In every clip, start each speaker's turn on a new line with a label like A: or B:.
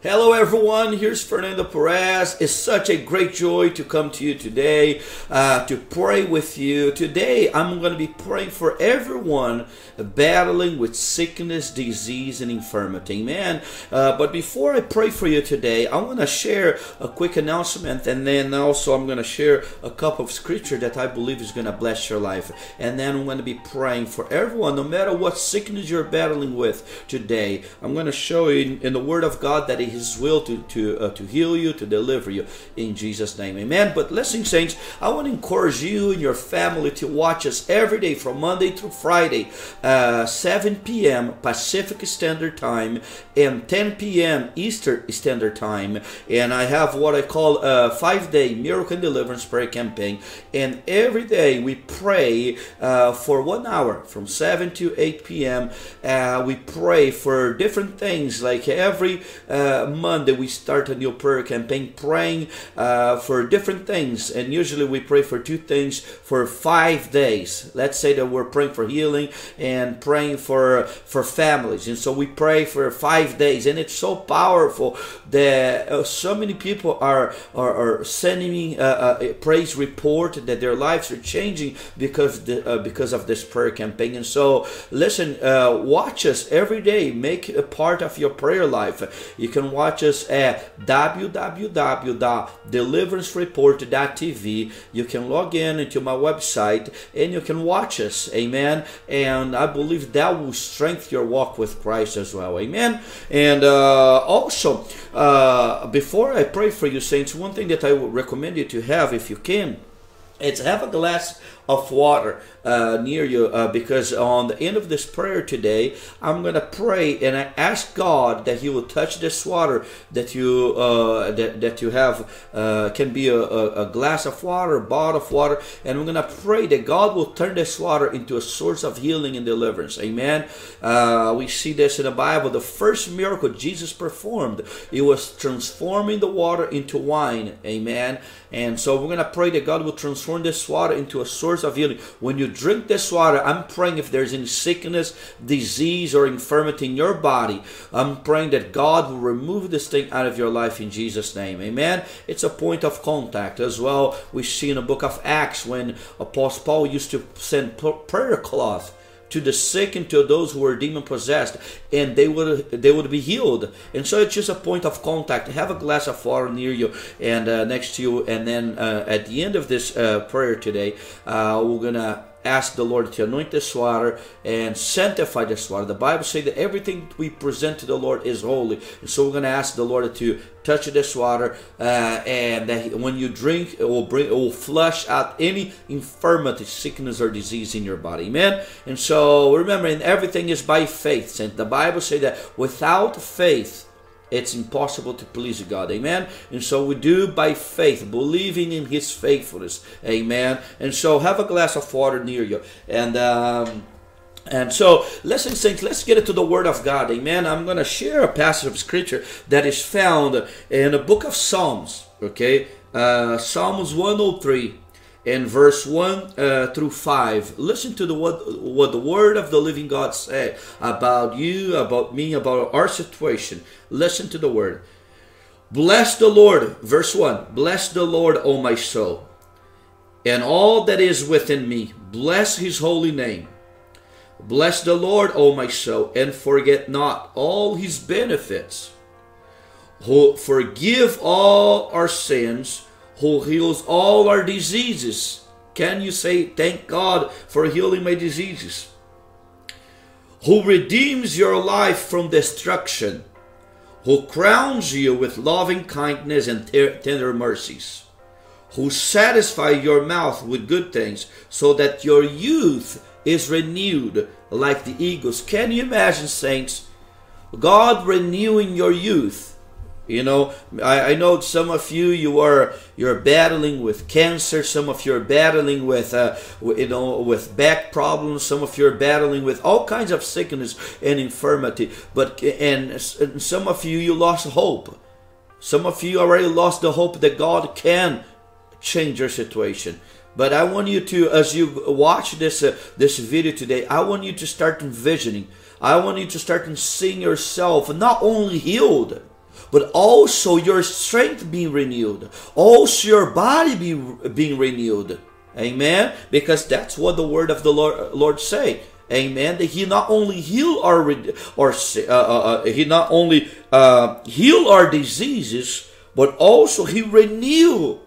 A: Hello, everyone. Here's Fernando Perez. It's such a great joy to come to you today uh, to pray with you. Today, I'm going to be praying for everyone battling with sickness, disease, and infirmity. Amen. Uh, but before I pray for you today, I want to share a quick announcement, and then also I'm going to share a cup of scripture that I believe is going to bless your life. And then I'm going to be praying for everyone, no matter what sickness you're battling with today. I'm going to show you in, in the Word of God that his will to to uh, to heal you, to deliver you in Jesus' name, Amen. But listen, saints, I want to encourage you and your family to watch us every day from Monday through Friday, uh, 7 p.m. Pacific Standard Time and 10 p.m. Eastern Standard Time. And I have what I call a five-day miracle and deliverance prayer campaign. And every day we pray uh, for one hour from 7 to 8 p.m. Uh, we pray for different things like every uh, Monday we start a new prayer campaign praying uh, for different things. And usually we pray for two things for five days. Let's say that we're praying for healing and praying for for families. And so we pray for five days. And it's so powerful that uh, so many people are, are, are sending me uh, a praise report that their lives are changing because, the, uh, because of this prayer campaign. And so listen, uh, watch us every day. Make a part of your prayer life. You can watch us at www.deliverancereport.tv. You can log in into my website and you can watch us. Amen. And I believe that will strengthen your walk with Christ as well. Amen. And uh, also, uh, before I pray for you, saints, one thing that I would recommend you to have, if you can, it's have a glass of water uh, near you uh, because on the end of this prayer today i'm going to pray and i ask god that he will touch this water that you uh, that, that you have uh, can be a, a, glass of water a bottle of water and i'm going to pray that god will turn this water into a source of healing and deliverance. Amen. Uh, we see this in the bible. The first miracle jesus performed it was transforming the water into wine. Amen. And so we're going to pray that god will transform this water into a source of healing when you drink this water, I'm praying if there's any sickness, disease, or infirmity in your body, I'm praying that God will remove this thing out of your life in Jesus' name. Amen. It's a point of contact as well. We see in the book of Acts when Apostle Paul used to send prayer cloth to the sick and to those who were demon possessed and they would they would be healed. And so it's just a point of contact. Have a glass of water near you and uh, next to you and then uh, at the end of this uh, prayer today uh, we're gonna ask the Lord to anoint this water and sanctify this water. The Bible says that everything we present to the Lord is holy. And so we're going to ask the Lord to touch this water uh, and that when you drink, it will bring, it will flush out any infirmity, sickness, or disease in your body. Amen. And so remember, and everything is by faith. And the Bible says that without faith, it's impossible to please God. Amen. And so we do by faith, believing in His faithfulness. Amen. And so have a glass of water near you. And, um, and so, listen, saints, let's get into the Word of God. Amen. I'm going to share a passage of Scripture that is found in the book of Psalms. Okay. Uh, Psalms 103 in verse 1 uh, through 5 listen to the what, what the word of the living god said about you about me about our situation. Listen to the word. Bless the lord verse 1 bless the lord o my soul and all that is within me. Bless his holy name. Bless the lord o my soul and forget not all his benefits. Who forgive all our sins who heals all our diseases. Can you say, Thank God for healing my diseases? Who redeems your life from destruction, who crowns you with loving kindness and tender mercies, who satisfy your mouth with good things, so that your youth is renewed like the eagles. Can you imagine, saints? God renewing your youth you know, I, I know some of you you are you're battling with cancer. Some of you are battling with uh, you know with back problems. Some of you are battling with all kinds of sickness and infirmity. But and, some of you you lost hope. Some of you already lost the hope that God can change your situation. But I want you to, as you watch this uh, this video today, I want you to start envisioning. I want you to start seeing yourself not only healed but also your strength being renewed, also your body be, being renewed. Amen. Because that's what the word of the Lord, Lord say. Amen. That He not only heal our or uh, uh, uh, He not only uh, heal our diseases, but also He renew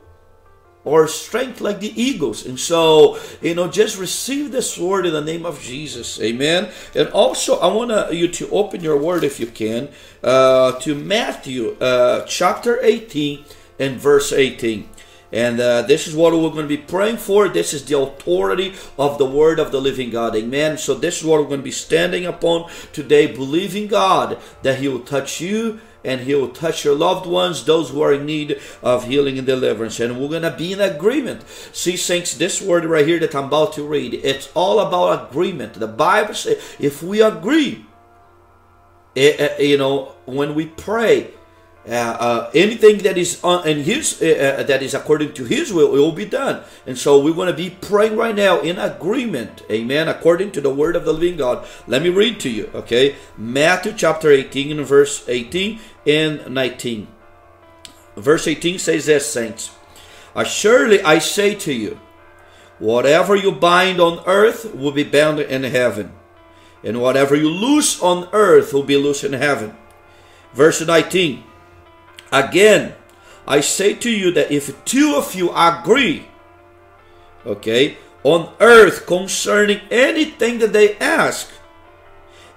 A: or strength like the eagles. And so, you know, just receive this word in the name of Jesus. Amen. And also, I want you to open your word, if you can, uh, to Matthew uh, chapter 18 and verse 18. And uh, this is what we're going to be praying for. This is the authority of the word of the living God. Amen. So, this is what we're going to be standing upon today, believing God that He will touch you and he will touch your loved ones, those who are in need of healing and deliverance. And we're going to be in agreement. See, saints, this word right here that I'm about to read, it's all about agreement. The Bible says if we agree, it, eh, eh, you know, when we pray, uh, uh, anything that is on, in his uh, uh, that is according to his will it will be done. And so we want to be praying right now in agreement amen according to the word of the living god. Let me read to you okay? Matthew chapter 18 verse 18 and 19 verse 18 says this saints surely i say to you whatever you bind on earth will be bound in heaven and whatever you loose on earth will be loose in heaven. Verse 19 Again, I say to you that if two of you agree, okay, on earth concerning anything that they ask,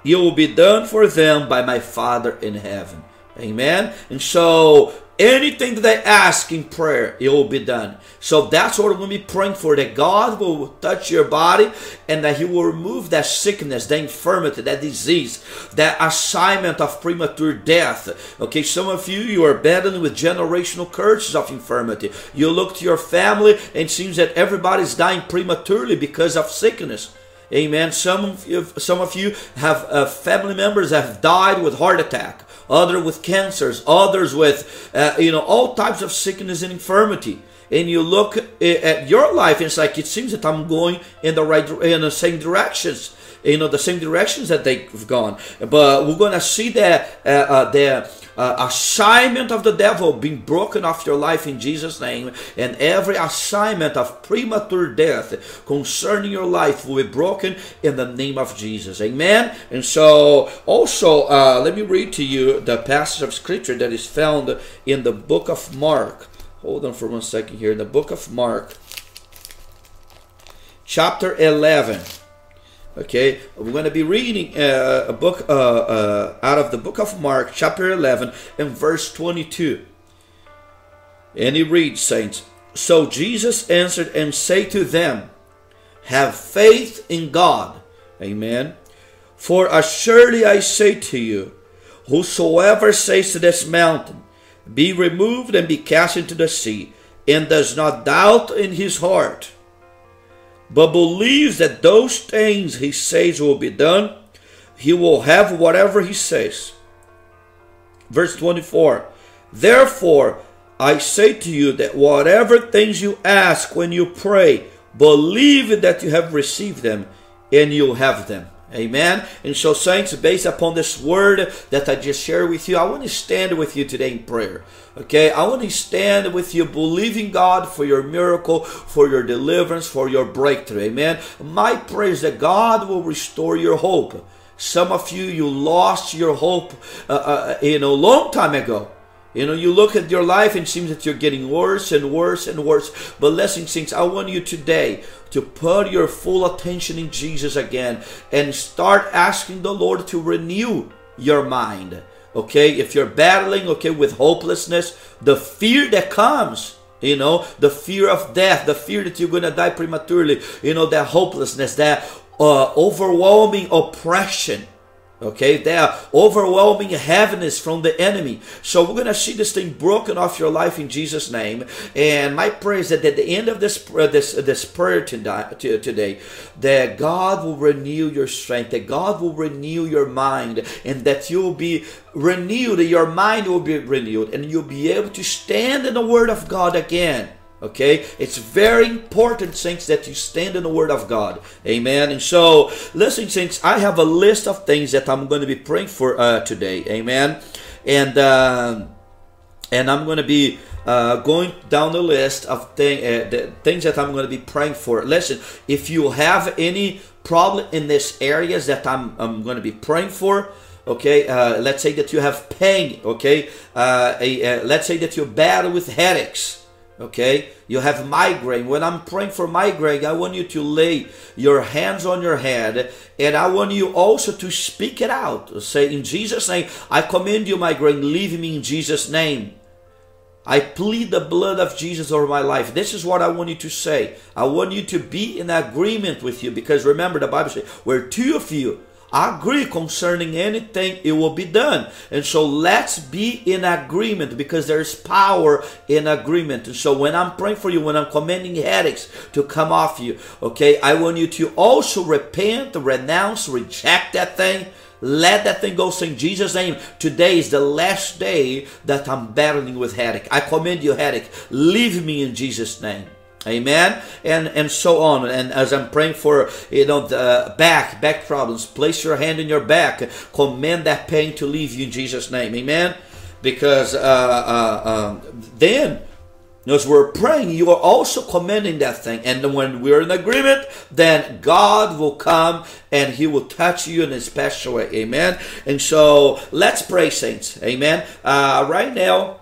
A: it will be done for them by my Father in heaven. Amen. And so Anything that they ask in prayer, it will be done. So that's what to be praying for that God will touch your body and that He will remove that sickness, that infirmity, that disease, that assignment of premature death. Okay, some of you, you are battling with generational curses of infirmity. You look to your family and it seems that everybody's dying prematurely because of sickness. Amen. Some of you, some of you have uh, family members have died with heart attack others with cancers, others with, uh, you know, all types of sickness and infirmity. And you look at your life, and it's like it seems that I'm going in the right, in the same directions you know the same directions that they've gone but we're going to see that uh, uh, the uh, assignment of the devil being broken off your life in Jesus' name, and every assignment of premature death concerning your life will be broken in the name of Jesus. Amen. And so, also, uh, let me read to you the passage of scripture that is found in the book of Mark. Hold on for one second here. In the book of Mark, chapter 11. Okay, we're going to be reading uh, a book uh, uh, out of the book of Mark, chapter 11, and verse 22. And he reads, Saints, So Jesus answered and said to them, Have faith in God. Amen. For assuredly I say to you, whosoever says to this mountain, Be removed and be cast into the sea, and does not doubt in his heart, but believes that those things he says will be done, he will have whatever he says. Verse 24 Therefore, I say to you that whatever things you ask when you pray, believe that you have received them and you'll have them. Amen. And so, saints, based upon this word that I just shared with you, I want to stand with you today in prayer. Okay, I want to stand with you, believing God for your miracle, for your deliverance, for your breakthrough. Amen. My prayer is that God will restore your hope. Some of you, you lost your hope, uh, uh, you know, long time ago. You know, you look at your life and it seems that you're getting worse and worse and worse. But listen, saints, I want you today to put your full attention in Jesus again and start asking the Lord to renew your mind. Okay, if you're battling, okay, with hopelessness, the fear that comes, you know, the fear of death, the fear that you're gonna die prematurely, you know, that hopelessness, that uh, overwhelming oppression Okay, there are overwhelming heaviness from the enemy. So we're gonna see this thing broken off your life in Jesus' name. And my prayer is that at the end of this uh, this uh, this prayer today, that God will renew your strength, that God will renew your mind, and that you'll be renewed. Your mind will be renewed, and you'll be able to stand in the Word of God again. Okay, it's very important, saints, that you stand in the Word of God. Amen. And so, listen, saints, I have a list of things that I'm going to be praying for uh, today. Amen. And uh, and I'm going to be uh, going down the list of thing, uh, the things that I'm going to be praying for. Listen, if you have any problem in these areas that I'm, I'm going to be praying for, okay, uh, let's say that you have pain, okay, uh, a, uh, let's say that you battle with headaches. Okay, you have migraine. When I'm praying for migraine, I want you to lay your hands on your head and I want you also to speak it out. Say, In Jesus' name, I command you, migraine, leave me in Jesus' name. I plead the blood of Jesus over my life. This is what I want you to say. I want you to be in agreement with you because remember the Bible says, where two of you agree concerning anything, it will be done. And so let's be in agreement because there's power in agreement. And so when I'm praying for you, when I'm commanding headaches to come off you, okay, I want you to also repent, renounce, reject that thing let that thing go. Say Jesus' name. Today is the last day that I'm battling with headache. I commend you, headache. Leave me in Jesus' name. Amen. And and so on. And as I'm praying for you know the back back problems, place your hand in your back. Command that pain to leave you in Jesus' name. Amen. Because uh, uh, um, then as we're praying, you are also commanding that thing. And when we're in agreement, then God will come and He will touch you in a special way. Amen. And so let's pray, saints. Amen. Uh, right now,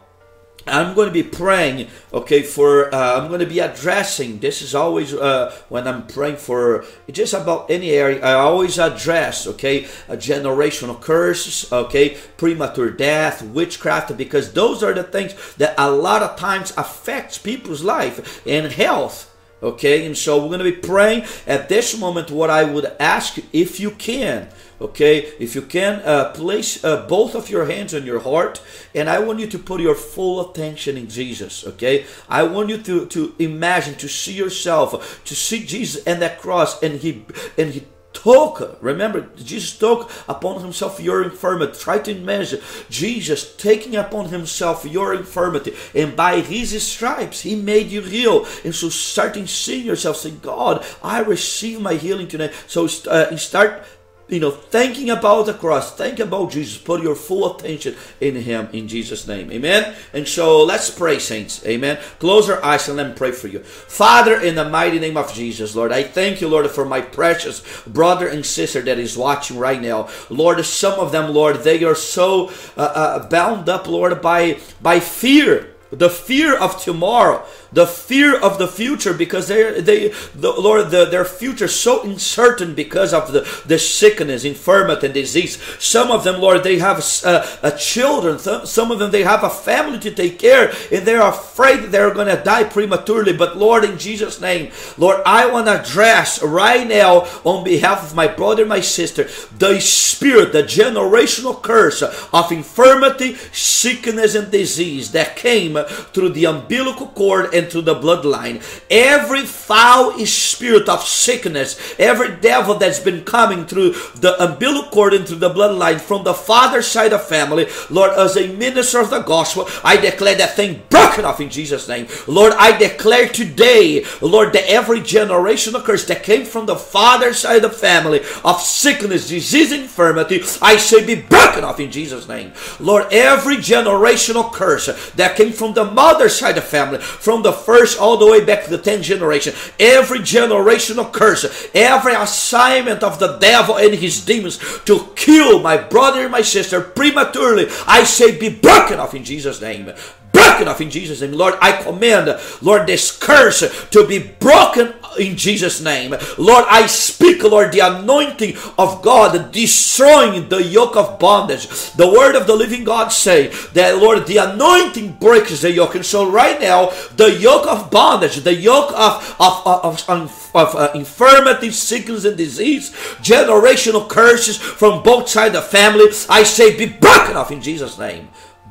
A: I'm going to be praying, okay, for, uh, I'm going to be addressing, this is always uh, when I'm praying for just about any area, I always address, okay, a generational curses, okay, premature death, witchcraft, because those are the things that a lot of times affects people's life and health. Okay, and so we're going to be praying at this moment. What I would ask, if you can, Okay, if you can, uh, place uh, both of your hands on your heart, and I want you to put your full attention in Jesus. Okay, I want you to to imagine, to see yourself, to see Jesus and that cross, and he and he took, remember, Jesus took upon himself your infirmity. Try to imagine Jesus taking upon himself your infirmity, and by his stripes, he made you heal. And so, starting seeing yourself, say, God, I receive my healing today. So, uh, start you know, thinking about the cross, think about Jesus, put your full attention in Him in Jesus' name. Amen. And so let's pray, saints. Amen. Close our eyes and let me pray for you. Father, in the mighty name of Jesus, Lord, I thank you, Lord, for my precious brother and sister that is watching right now. Lord, some of them, Lord, they are so uh, uh, bound up, Lord, by by fear the fear of tomorrow the fear of the future because they they the lord the, their future so uncertain because of the the sickness infirmity and disease. Some of them lord they have uh, uh, children. Some of them they have a family to take care and they're afraid they're going to die prematurely. But lord in jesus name lord i want to address right now on behalf of my brother my sister the spirit the generational curse of infirmity sickness and disease that came through the umbilical cord and through the bloodline. Every foul spirit of sickness, every devil that's been coming through the umbilical cord through the bloodline from the father's side of family, Lord, as a minister of the gospel, I declare that thing broken off in Jesus' name. Lord, I declare today, Lord, that every generational curse that came from the father's side of family of sickness, disease, infirmity, I say be broken off in Jesus' name. Lord, every generational curse that came from the mother's side of family, from the first all the way back to the 10th generation, every generational curse, every assignment of the devil and his demons to kill my brother and my sister prematurely, I say be broken off in Jesus' name broken off in Jesus' name. Lord, I command, Lord, this curse to be broken in Jesus' name. Lord, I speak, Lord, the anointing of God destroying the yoke of bondage. The word of the living God say that, Lord, the anointing breaks the yoke. And so right now, the yoke of bondage, the yoke of, of, of, of of uh, infirmity, sickness, and disease, generational curses from both sides of the family. I say, be broken off in Jesus' name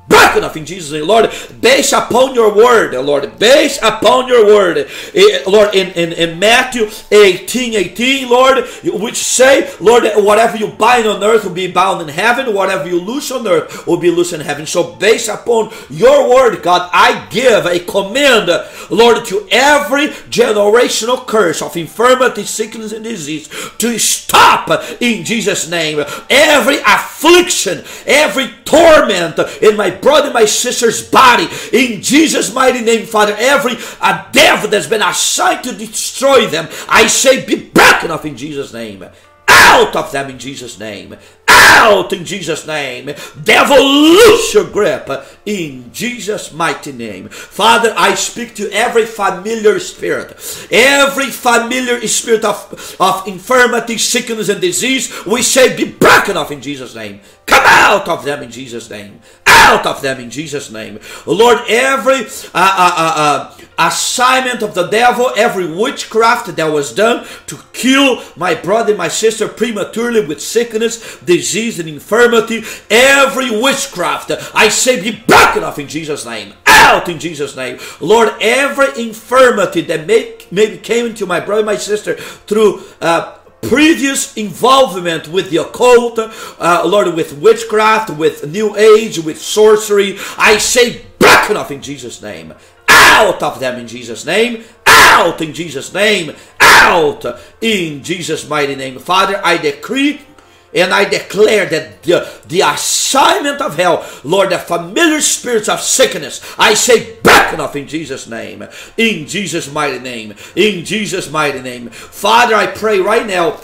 A: back enough in Jesus' name. Lord, base upon your word, Lord, base upon your word. Eh, Lord, in, in, in Matthew 18, 18, Lord, which say, Lord, whatever you bind on earth will be bound in heaven, whatever you loose on earth will be loose in heaven. So base upon your word, God, I give a command, Lord, to every generational curse of infirmity, sickness, and disease to stop in Jesus' name. Every affliction, every torment in my brother, my sister's body. In Jesus' mighty name, Father, every a devil that's been assigned to destroy them, I say be broken off in Jesus' name out of them in Jesus' name. Out in Jesus' name. Devil, loose your grip in Jesus' mighty name. Father, I speak to every familiar spirit, every familiar spirit of, of infirmity, sickness, and disease. We say, be broken off in Jesus' name. Come out of them in Jesus' name. Out of them in Jesus' name. Lord, every uh, uh, uh, uh assignment of the devil, every witchcraft that was done to kill my brother, my sister prematurely with sickness, disease, and infirmity, every witchcraft, I say be broken off in Jesus' name. Out in Jesus' name. Lord, every infirmity that may, maybe came into my brother, my sister through uh, previous involvement with the occult, uh, Lord, with witchcraft, with new age, with sorcery, I say broken off in Jesus' name out of them in Jesus' name, out in Jesus' name, out in Jesus' mighty name. Father, I decree and I declare that the, the assignment of hell, Lord, the familiar spirits of sickness, I say back enough in Jesus' name. In Jesus' mighty name. In Jesus' mighty name. Father, I pray right now.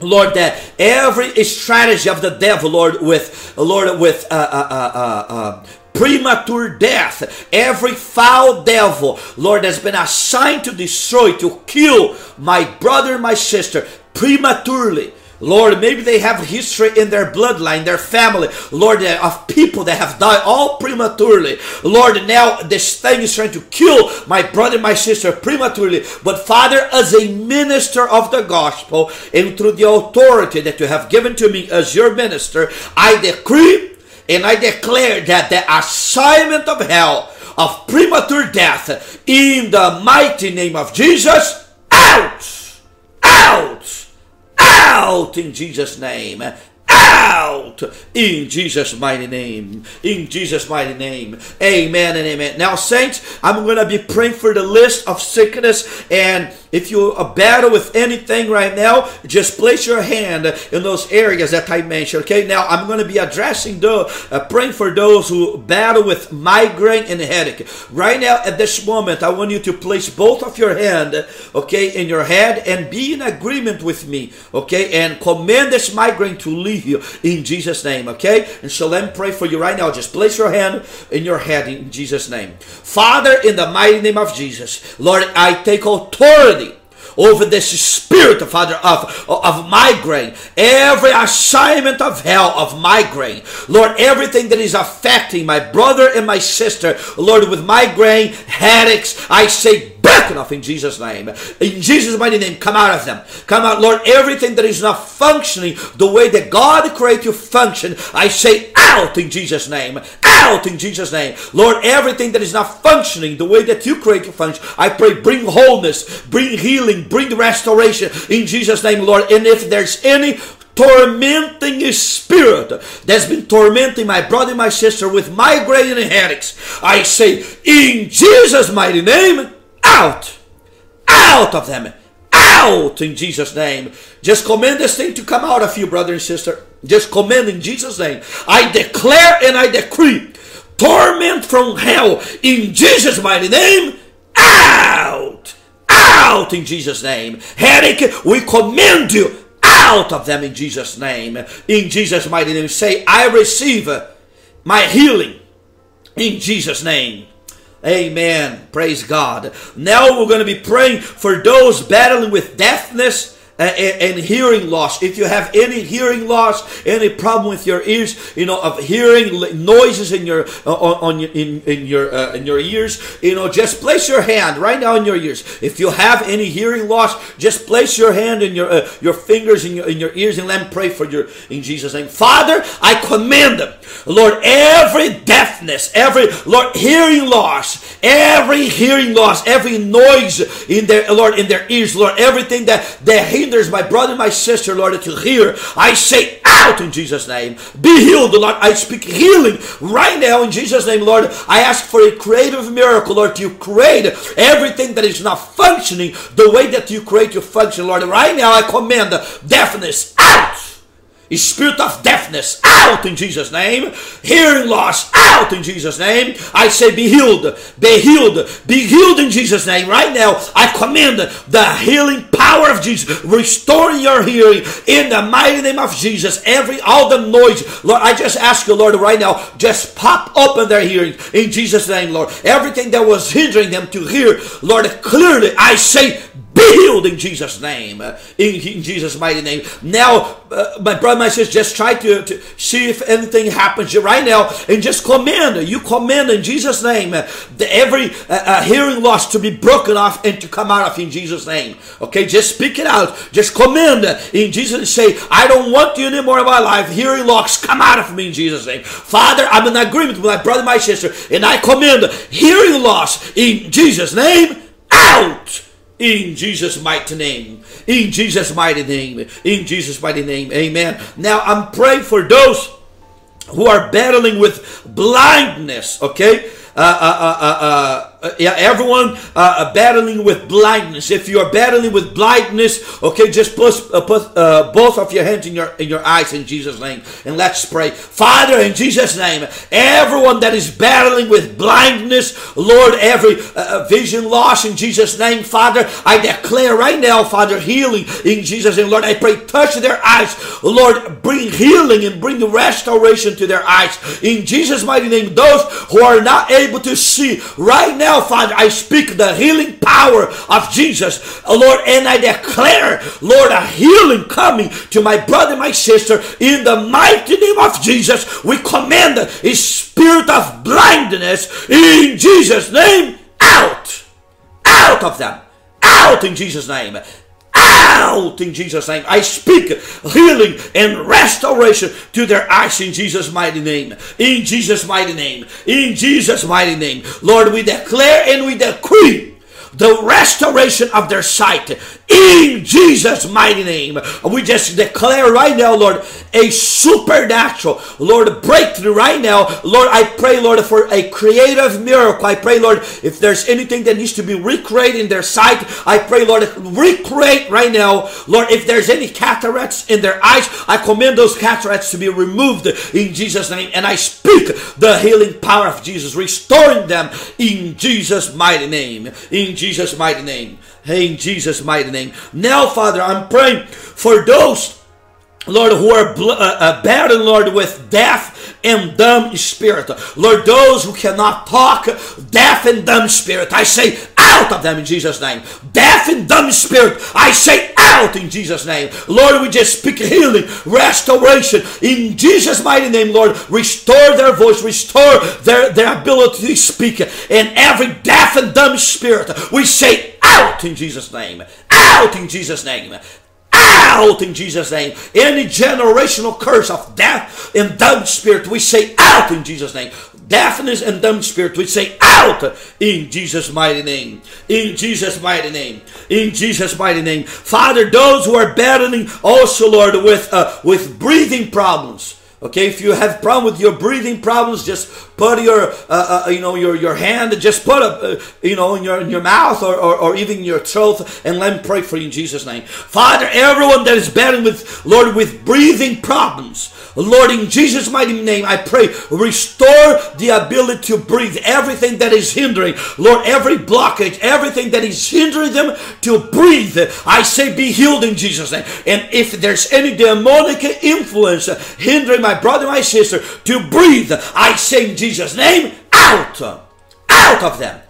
A: Lord, that every strategy of the devil, Lord, with Lord, with uh, uh, uh, uh, uh premature death, every foul devil, Lord, has been assigned to destroy, to kill my brother, my sister prematurely. Lord, maybe they have history in their bloodline, their family, Lord, of people that have died all prematurely. Lord, now this thing is trying to kill my brother, my sister prematurely. But Father, as a minister of the gospel and through the authority that you have given to me as your minister, I decree and I declare that the assignment of hell of premature death in the mighty name of Jesus out, out, out in Jesus' name out in Jesus' mighty name. In Jesus' mighty name. Amen and amen. Now, saints, I'm going to be praying for the list of sickness. And if you are battle with anything right now, just place your hand in those areas that I mentioned. Okay, now I'm going to be addressing those, uh, praying for those who battle with migraine and headache. Right now, at this moment, I want you to place both of your hand, okay, in your head and be in agreement with me, okay, and command this migraine to leave you in Jesus' name, okay? And so let me pray for you right now. Just place your hand in your head in Jesus' name. Father, in the mighty name of Jesus, Lord, I take authority over this spirit, of Father, of, of migraine, every assignment of hell of migraine, Lord, everything that is affecting my brother and my sister, Lord, with migraine, headaches, I say, back enough in Jesus' name. In Jesus' mighty name, come out of them. Come out, Lord. Everything that is not functioning the way that God created you function, I say out in Jesus' name. Out in Jesus' name. Lord, everything that is not functioning the way that you create you function, I pray bring wholeness, bring healing, bring restoration in Jesus' name, Lord. And if there's any tormenting spirit that's been tormenting my brother and my sister with migraine and headaches. I say, in Jesus' mighty name, out, out of them, out in Jesus' name. Just command this thing to come out of you, brother and sister. Just command in Jesus' name. I declare and I decree torment from hell in Jesus' mighty name out, out in Jesus' name. Headache, we command you out of them in Jesus' name. In Jesus' mighty name, say, I receive my healing in Jesus' name. Amen. Praise God. Now we're going to be praying for those battling with deafness and, hearing loss. If you have any hearing loss, any problem with your ears, you know, of hearing noises in your uh, on, on in, in your uh, in your ears, you know, just place your hand right now in your ears. If you have any hearing loss, just place your hand in your uh, your fingers in your in your ears and let me pray for your in Jesus' name. Father, I command them, Lord, every deafness, every Lord hearing loss, every hearing loss, every noise in their Lord in their ears, Lord, everything that they hinders my brother my sister, Lord, to hear. I say out in Jesus' name. Be healed, Lord. I speak healing right now in Jesus' name, Lord. I ask for a creative miracle, Lord, to create everything that is not functioning the way that you create your function, Lord. Right now, I command deafness out Spirit of deafness, out in Jesus' name. Hearing loss, out in Jesus' name. I say, be healed, be healed, be healed in Jesus' name. Right now, I command the healing power of Jesus, Restore your hearing in the mighty name of Jesus. Every, all the noise, Lord, I just ask you, Lord, right now, just pop open their hearing in Jesus' name, Lord. Everything that was hindering them to hear, Lord, clearly, I say, be healed in Jesus' name. Uh, in, in Jesus' mighty name. Now, uh, my brother, my sister, just try to, to see if anything happens right now and just command. You command in Jesus' name uh, the, every uh, uh, hearing loss to be broken off and to come out of in Jesus' name. Okay, just speak it out. Just command in Jesus' say, I don't want you anymore in my life. Hearing loss, come out of me in Jesus' name. Father, I'm in agreement with my brother, my sister, and I command hearing loss in Jesus' name out in Jesus' mighty name. In Jesus' mighty name. In Jesus' mighty name. Amen. Now I'm praying for those who are battling with blindness, okay? Uh, uh, uh, uh, yeah, everyone uh, battling with blindness. If you are battling with blindness, okay, just put, uh, put uh, both of your hands in your in your eyes in Jesus' name, and let's pray. Father, in Jesus' name, everyone that is battling with blindness, Lord, every uh, vision loss in Jesus' name, Father, I declare right now, Father, healing in Jesus' name, Lord. I pray, touch their eyes, Lord, bring healing and bring restoration to their eyes in Jesus' mighty name. Those who are not able to see right now Father, I speak the healing power of Jesus, uh, Lord, and I declare, Lord, a healing coming to my brother, my sister, in the mighty name of Jesus. We command a spirit of blindness in Jesus' name. Out, out of them, out in Jesus' name out in Jesus' name. I speak healing and restoration to their eyes in Jesus' mighty name. In Jesus' mighty name. In Jesus' mighty name. Lord, we declare and we decree the restoration of their sight in Jesus' mighty name. We just declare right now, Lord, a supernatural, Lord, breakthrough right now. Lord, I pray, Lord, for a creative miracle. I pray, Lord, if there's anything that needs to be recreated in their sight, I pray, Lord, recreate right now. Lord, if there's any cataracts in their eyes, I command those cataracts to be removed in Jesus' name. And I speak the healing power of Jesus, restoring them in Jesus' mighty name. In Jesus' mighty name. In Jesus' mighty name. Now, Father, I'm praying for those Lord, who are uh, uh, battling, Lord, with deaf and dumb spirit. Lord, those who cannot talk, deaf and dumb spirit, I say out of them in Jesus' name. Deaf and dumb spirit, I say out in Jesus' name. Lord, we just speak healing, restoration in Jesus' mighty name, Lord. Restore their voice, restore their, their ability to speak. And every deaf and dumb spirit, we say out in Jesus' name. Out in Jesus' name out in Jesus' name. Any generational curse of death and dumb spirit, we say out in Jesus' name. Deafness and dumb spirit, we say out in Jesus' mighty name. In Jesus' mighty name. In Jesus' mighty name. Father, those who are battling also, Lord, with uh, with breathing problems. Okay, if you have problem with your breathing problems, just put your, uh, uh, you know, your, your hand, just put a, uh, you know, in your, in your mouth or, or, or even your throat, and let me pray for you in Jesus' name. Father, everyone that is battling with, Lord, with breathing problems, Lord, in Jesus' mighty name, I pray, restore the ability to breathe. Everything that is hindering, Lord, every blockage, everything that is hindering them to breathe, I say be healed in Jesus' name. And if there's any demonic influence hindering my brother, my sister to breathe, I say in Jesus' name, out, out of them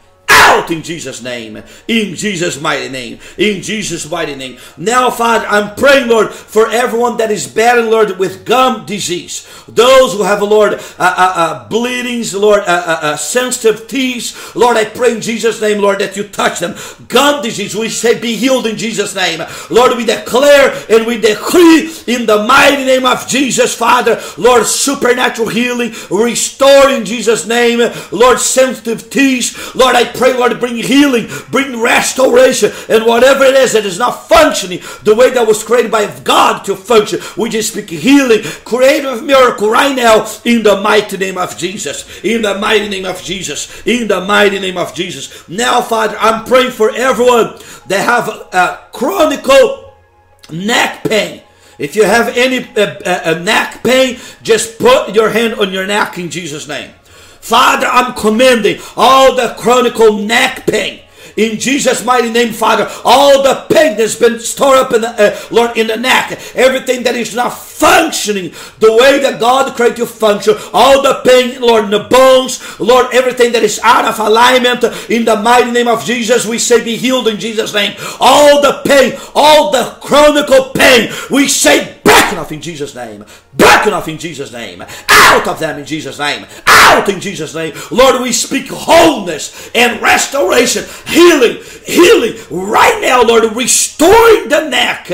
A: out in Jesus' name. In Jesus' mighty name. In Jesus' mighty name. Now, Father, I'm praying, Lord, for everyone that is battling, Lord, with gum disease. Those who have, Lord, uh, uh, uh, bleedings, Lord, uh, uh, uh, sensitive teeth. Lord, I pray in Jesus' name, Lord, that you touch them. Gum disease, we say, be healed in Jesus' name. Lord, we declare and we decree in the mighty name of Jesus, Father, Lord, supernatural healing, restore in Jesus' name. Lord, sensitive teeth. Lord, I pray, Lord, bring healing, bring restoration, and whatever it is that is not functioning the way that was created by God to function, we just speak healing, creative miracle right now in the mighty name of Jesus. In the mighty name of Jesus. In the mighty name of Jesus. Now, Father, I'm praying for everyone that have a chronic neck pain If you have any uh, uh, neck pain, just put your hand on your neck in Jesus' name. Father, I'm commanding all the chronicle neck pain in Jesus' mighty name, Father. All the pain that's been stored up in the uh, Lord in the neck, everything that is not functioning the way that God created to function, all the pain, Lord, in the bones, Lord, everything that is out of alignment, in the mighty name of Jesus, we say be healed in Jesus' name. All the pain, all the chronicle pain, we say Backing off in Jesus' name. Backing off in Jesus' name. Out of them in Jesus' name. Out in Jesus' name. Lord, we speak wholeness and restoration, healing, healing right now, Lord, restoring the neck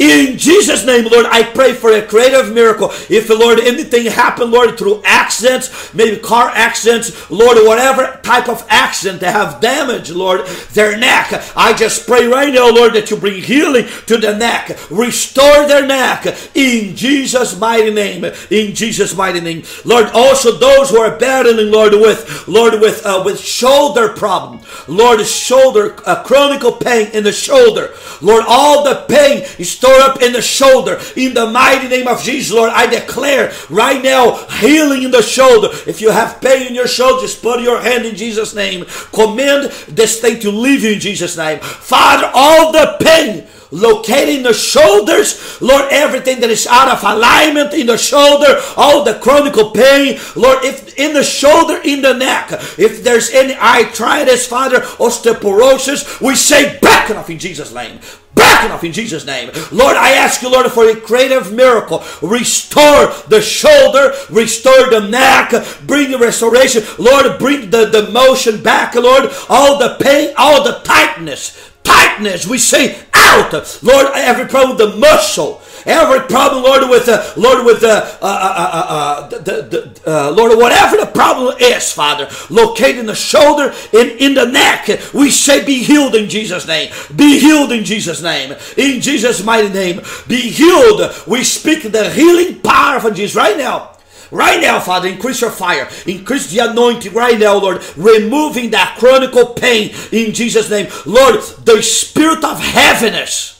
A: in Jesus' name, Lord, I pray for a creative miracle. If, Lord, anything happened, Lord, through accidents, maybe car accidents, Lord, whatever type of accident that have damaged, Lord, their neck, I just pray right now, Lord, that you bring healing to the neck. Restore their neck in Jesus' mighty name. In Jesus' mighty name. Lord, also those who are battling, Lord, with, Lord, with, uh, with shoulder problem, Lord, shoulder, uh, chronic pain in the shoulder. Lord, all the pain is up in the shoulder. In the mighty name of Jesus, Lord, I declare right now healing in the shoulder. If you have pain in your shoulder, just put your hand in Jesus' name. Command this thing to leave you in Jesus' name. Father, all the pain locating the shoulders, Lord, everything that is out of alignment in the shoulder, all the chronicle pain, Lord, if in the shoulder, in the neck, if there's any arthritis, Father, osteoporosis, we say back off in Jesus' name backing off in Jesus' name. Lord, I ask you, Lord, for a creative miracle. Restore the shoulder, restore the neck, bring the restoration. Lord, bring the, the motion back, Lord. All the pain, all the tightness, tightness, we say out. Lord, every problem the muscle, every problem, Lord, with the Lord, with the, uh, uh, uh, the, the Lord, whatever the problem is, Father, located in the shoulder and in the neck, we say, be healed in Jesus' name. Be healed in Jesus' name. In Jesus' mighty name, be healed. We speak the healing power of Jesus right now. Right now, Father, increase your fire, increase the anointing right now, Lord, removing that chronicle pain in Jesus' name. Lord, the spirit of heaviness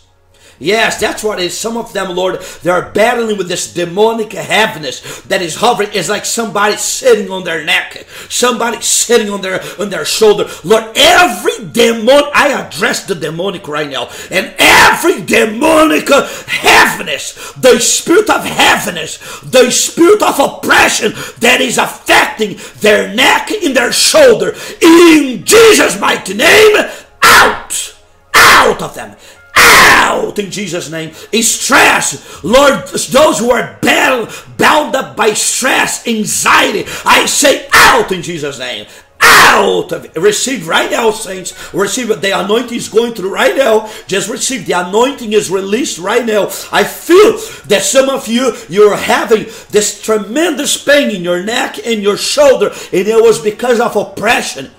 A: Yes, that's what is. Some of them, Lord, they are battling with this demonic heaviness that is hovering. It's like somebody sitting on their neck, somebody sitting on their on their shoulder. Lord, every demon, I address the demonic right now, and every demonic heaviness, the spirit of heaviness, the spirit of oppression that is affecting their neck in their shoulder, in Jesus' mighty name, out, out of them out in Jesus' name. Is stress, Lord, those who are bound, bound up by stress, anxiety, I say out in Jesus' name. Out of receive right now saints. Receive the anointing is going through right now. Just receive. The anointing is released right now. I feel that some of you you're having this tremendous pain in your neck and your shoulder. And it was because of oppression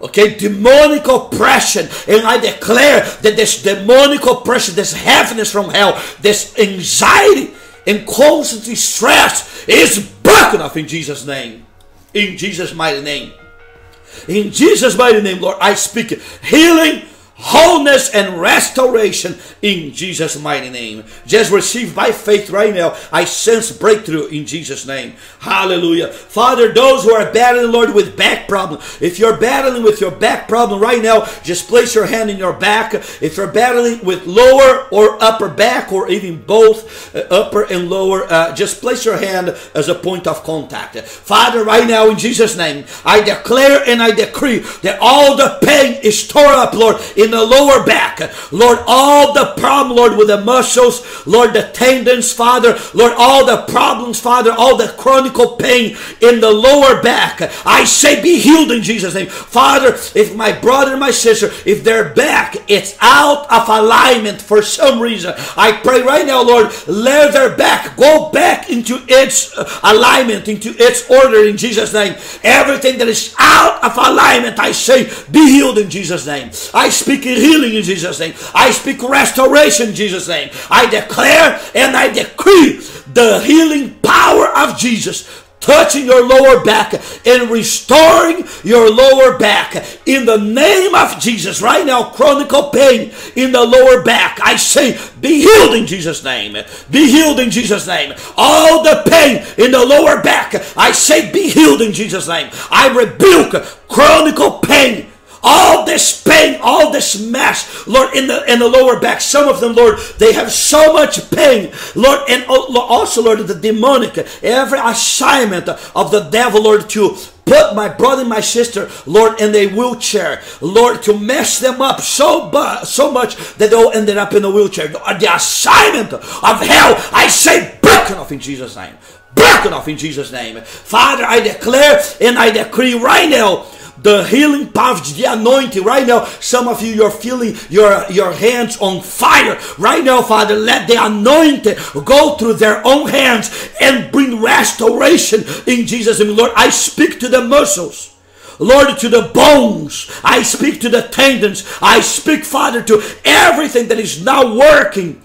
A: Okay, demonic oppression. And I declare that this demonic oppression, this heaviness from hell, this anxiety and constant stress is broken off in Jesus' name. In Jesus' mighty name. In Jesus' mighty name, Lord, I speak healing wholeness and restoration in Jesus' mighty name. Just receive by faith right now. I sense breakthrough in Jesus' name. Hallelujah. Father, those who are battling, Lord, with back problem, if you're battling with your back problem right now, just place your hand in your back. If you're battling with lower or upper back, or even both, uh, upper and lower, uh, just place your hand as a point of contact. Father, right now in Jesus' name, I declare and I decree that all the pain is torn up, Lord, in the lower back. Lord, all the problem, Lord, with the muscles, Lord, the tendons, Father, Lord, all the problems, Father, all the chronicle pain in the lower back. I say be healed in Jesus' name. Father, if my brother and my sister, if their back it's out of alignment for some reason, I pray right now, Lord, let their back go back into its uh, alignment, into its order in Jesus' name. Everything that is out of alignment, I say, be healed in Jesus' name. I speak speak healing in Jesus' name. I speak restoration in Jesus' name. I declare and I decree the healing power of Jesus touching your lower back and restoring your lower back in the name of Jesus. Right now, chronic pain in the lower back. I say, be healed in Jesus' name. Be healed in Jesus' name. All the pain in the lower back, I say, be healed in Jesus' name. I rebuke chronic pain all this pain, all this mess, Lord, in the in the lower back. Some of them, Lord, they have so much pain, Lord, and also, Lord, the demonic, every assignment of the devil, Lord, to put my brother and my sister, Lord, in a wheelchair, Lord, to mess them up so, bu- so much that they'll end up in a wheelchair. The assignment of hell, I say, broken off in Jesus' name. Broken off in Jesus' name. Father, I declare and I decree right now the healing power the anointing. Right now, some of you, you're feeling your, your hands on fire. Right now, Father, let the anointing go through their own hands and bring restoration in Jesus' name. Lord, I speak to the muscles. Lord, to the bones. I speak to the tendons. I speak, Father, to everything that is now working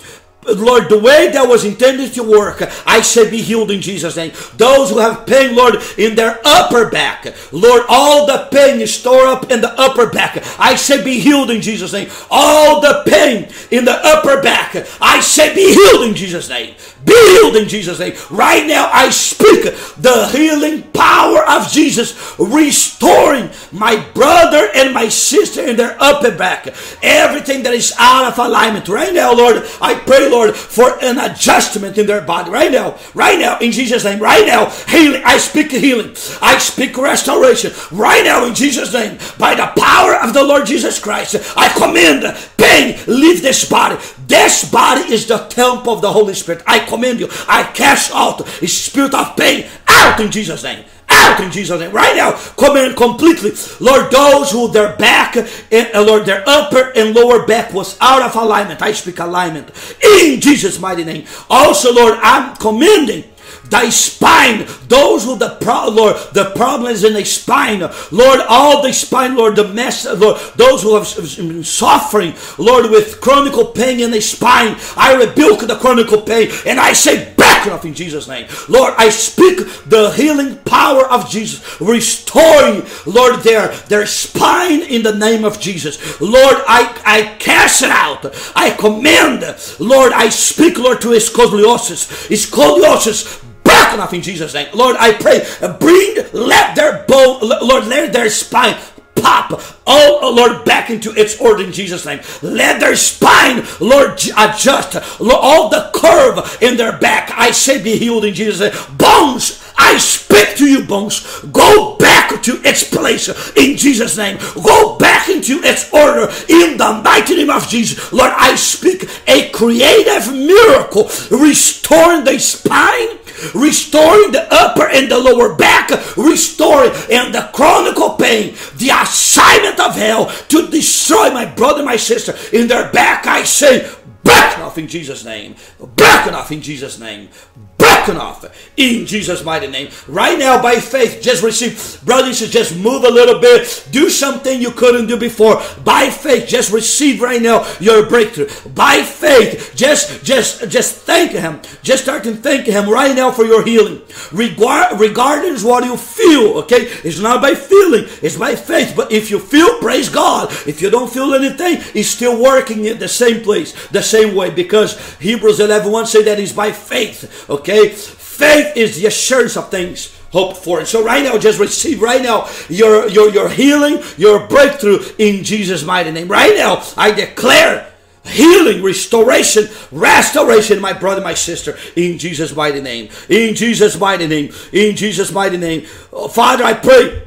A: Lord, the way that was intended to work, I say be healed in Jesus' name. Those who have pain, Lord, in their upper back, Lord, all the pain is stored up in the upper back. I say be healed in Jesus' name. All the pain in the upper back, I say be healed in Jesus' name. Be healed in Jesus' name. Right now, I speak the healing power of Jesus, restoring my brother and my sister in their upper back. Everything that is out of alignment. Right now, Lord, I pray, Lord, for an adjustment in their body. Right now, right now, in Jesus' name. Right now, healing. I speak healing. I speak restoration. Right now, in Jesus' name, by the power of the Lord Jesus Christ, I command pain leave this body. This body is the temple of the Holy Spirit. I command you. I cast out the spirit of pain out in Jesus' name out in Jesus' name. Right now, command completely. Lord, those who their back and uh, Lord, their upper and lower back was out of alignment. I speak alignment in Jesus' mighty name. Also, Lord, I'm commending thy spine. Those who the pro- Lord, the problem is in the spine. Lord, all the spine, Lord, the mess, Lord, those who have been suffering, Lord, with chronic pain in the spine. I rebuke the chronic pain and I say, back off in Jesus' name. Lord, I speak the healing power of Jesus, restoring, Lord, their, their spine in the name of Jesus. Lord, I, I cast it out. I command, Lord, I speak, Lord, to his scoliosis. His scoliosis back enough in Jesus' name. Lord, I pray, bring, let their bone, Lord, let their spine pop, oh, Lord, back into its order in Jesus' name. Let their spine, Lord, adjust. Lord, all the curve in their back, I say, be healed in Jesus' name. Bones, I speak to you, bones. Go back to its place in Jesus' name. Go back into its order in the mighty name of Jesus. Lord, I speak a creative miracle restoring the spine restoring the upper and the lower back, restoring and the chronic pain, the assignment of hell to destroy my brother, my sister. In their back. I say, back off in Jesus' name, back off in Jesus' name, broken off in Jesus' mighty name. Right now, by faith, just receive. Brothers, just move a little bit. Do something you couldn't do before. By faith, just receive right now your breakthrough. By faith, just just just thank Him. Just start to thank Him right now for your healing. Regard, regardless what you feel, okay? It's not by feeling, it's by faith. But if you feel, praise God. If you don't feel anything, it's still working in the same place, the same way. Because Hebrews 11 1 say that is by faith, okay? Faith is the assurance of things hoped for. And so right now, just receive right now your, your, your healing, your breakthrough in Jesus' mighty name. Right now, I declare healing, restoration, restoration, my brother, my sister, in Jesus' mighty name. In Jesus' mighty name. In Jesus' mighty name. Oh, Father, I pray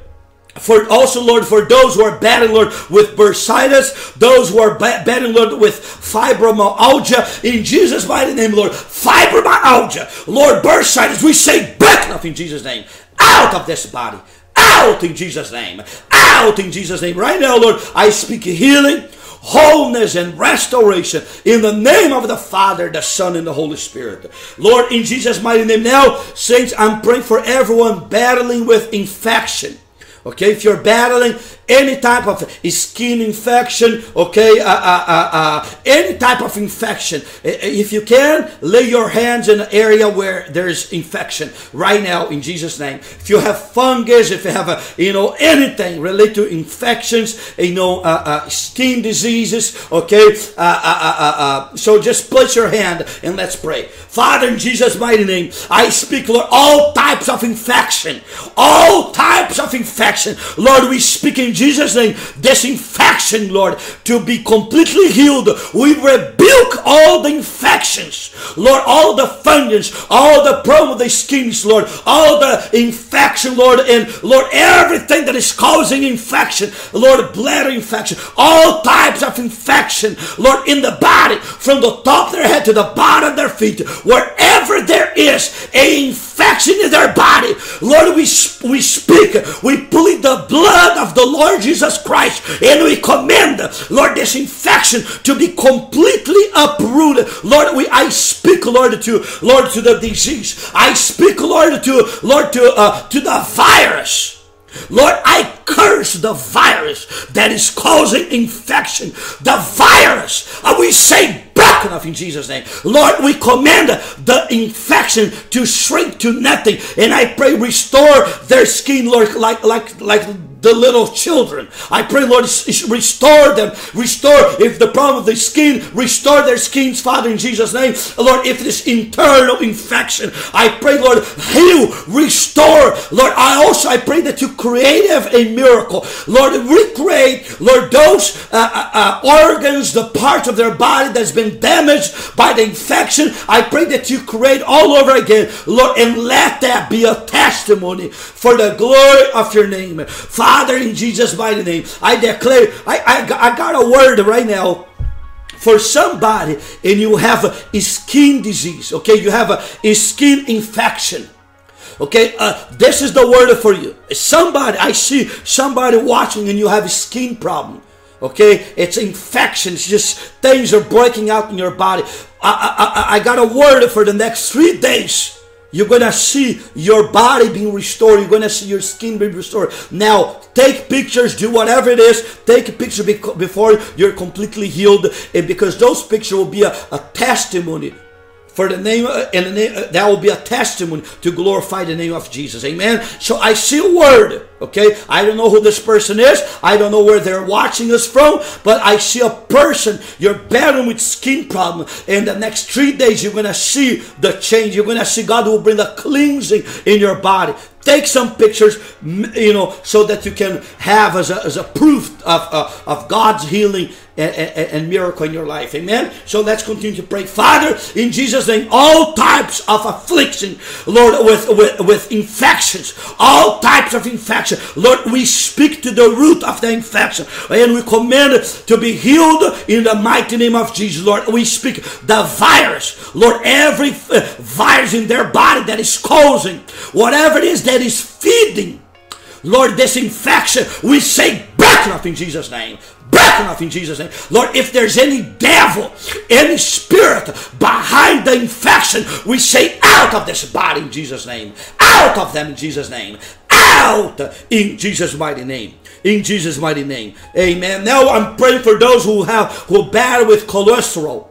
A: for also, Lord, for those who are battling, Lord, with bursitis, those who are battling, Lord, with fibromyalgia, in Jesus' mighty name, Lord, fibromyalgia, Lord, bursitis, we say back enough in Jesus' name, out of this body, out in Jesus' name, out in Jesus' name. Right now, Lord, I speak healing, wholeness and restoration in the name of the Father, the Son, and the Holy Spirit. Lord, in Jesus' mighty name. Now, saints, I'm praying for everyone battling with infection. Okay, if you're battling any type of skin infection, okay, uh, uh, uh, uh, any type of infection. If you can, lay your hands in an area where there's infection right now in Jesus' name. If you have fungus, if you have a, you know anything related to infections, you know uh, uh, skin diseases, okay. so just place your hand and let's pray. Father, in Jesus' mighty name, I speak, Lord, all types of infection, all types of infection, Lord, we speak in Jesus' name, this infection, Lord, to be completely healed. We rebuke all the infections, Lord, all the fungus, all the problem of the skins, Lord, all the infection, Lord, and Lord, everything that is causing infection, Lord, bladder infection, all types of infection, Lord, in the body, from the top of their head to the bottom of their feet, wherever there is a infection in their body, Lord, we, we speak, we plead the blood of the Lord Jesus Christ, and we command, Lord, this infection to be completely uprooted. Lord, we I speak, Lord, to Lord to the disease. I speak, Lord, to Lord to uh, to the virus. Lord, I curse the virus that is causing infection. The virus, and we say back enough in Jesus' name. Lord, we command the infection to shrink to nothing. And I pray, restore their skin, Lord, like like like the little children. I pray, Lord, restore them. Restore, if the problem of the skin, restore their skins, Father, in Jesus' name. Lord, if this internal infection, I pray, Lord, heal, restore. Lord, I also, I pray that you create a miracle. Lord, recreate, Lord, those uh, uh, uh, organs, the parts of their body that's been damaged by the infection. I pray that you create all over again, Lord, and let that be a testimony for the glory of your name. Father, Father, in Jesus' mighty name, I declare, I, I, I got a word right now for somebody and you have a skin disease okay? You have a, skin infection okay? Uh, this is the word for you. Somebody i see somebody watching and you have a skin problem okay? It's infections just things are breaking out in your body. I, I, I got a word for the next three days you're gonna see your body being restored. You're gonna see your skin being restored. Now, take pictures, do whatever it is. Take a picture before you're completely healed, and because those pictures will be a, a testimony for the name uh, and the name, uh, that will be a testimony to glorify the name of Jesus. Amen. So I see a word. Okay, I don't know who this person is. I don't know where they're watching us from, but I see a person. You're battling with skin problem. In the next three days, you're gonna see the change. You're gonna see God will bring the cleansing in your body. Take some pictures, you know, so that you can have as a, as a proof of, uh, of God's healing and, and, miracle in your life. Amen. So let's continue to pray. Father, in Jesus' name, all types of affliction, Lord, with, with, with infections, all types of infection, Lord, we speak to the root of the infection and we command it to be healed in the mighty name of Jesus. Lord, we speak the virus, Lord, every uh, virus in their body that is causing whatever it is that is feeding. Lord, this infection, we say back off in Jesus' name. Back off in Jesus' name. Lord, if there's any devil, any spirit behind the infection, we say out of this body in Jesus' name. Out of them in Jesus' name. Out in Jesus' mighty name. In Jesus' mighty name. Amen. Now I'm praying for those who have who battle with cholesterol.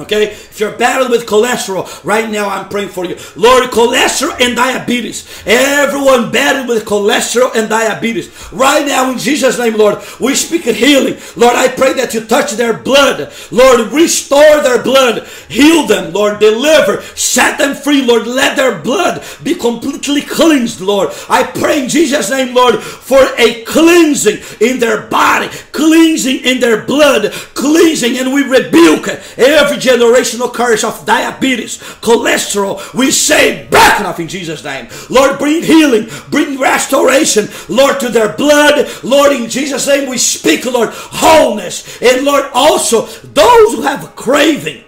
A: Okay, if you're battling with cholesterol right now, I'm praying for you. Lord, cholesterol and diabetes. Everyone battling with cholesterol and diabetes. Right now, in Jesus' name, Lord, we speak healing. Lord, I pray that you touch their blood. Lord, restore their blood. Heal them, Lord. Deliver. Set them free, Lord. Let their blood be completely cleansed, Lord. I pray in Jesus' name, Lord, for a cleansing in their body, cleansing in their blood, cleansing, and we rebuke every generational curse of diabetes, cholesterol. We say back off in Jesus' name. Lord, bring healing, bring restoration, Lord, to their blood. Lord, in Jesus' name, we speak, Lord, wholeness. And Lord, also those who have a craving,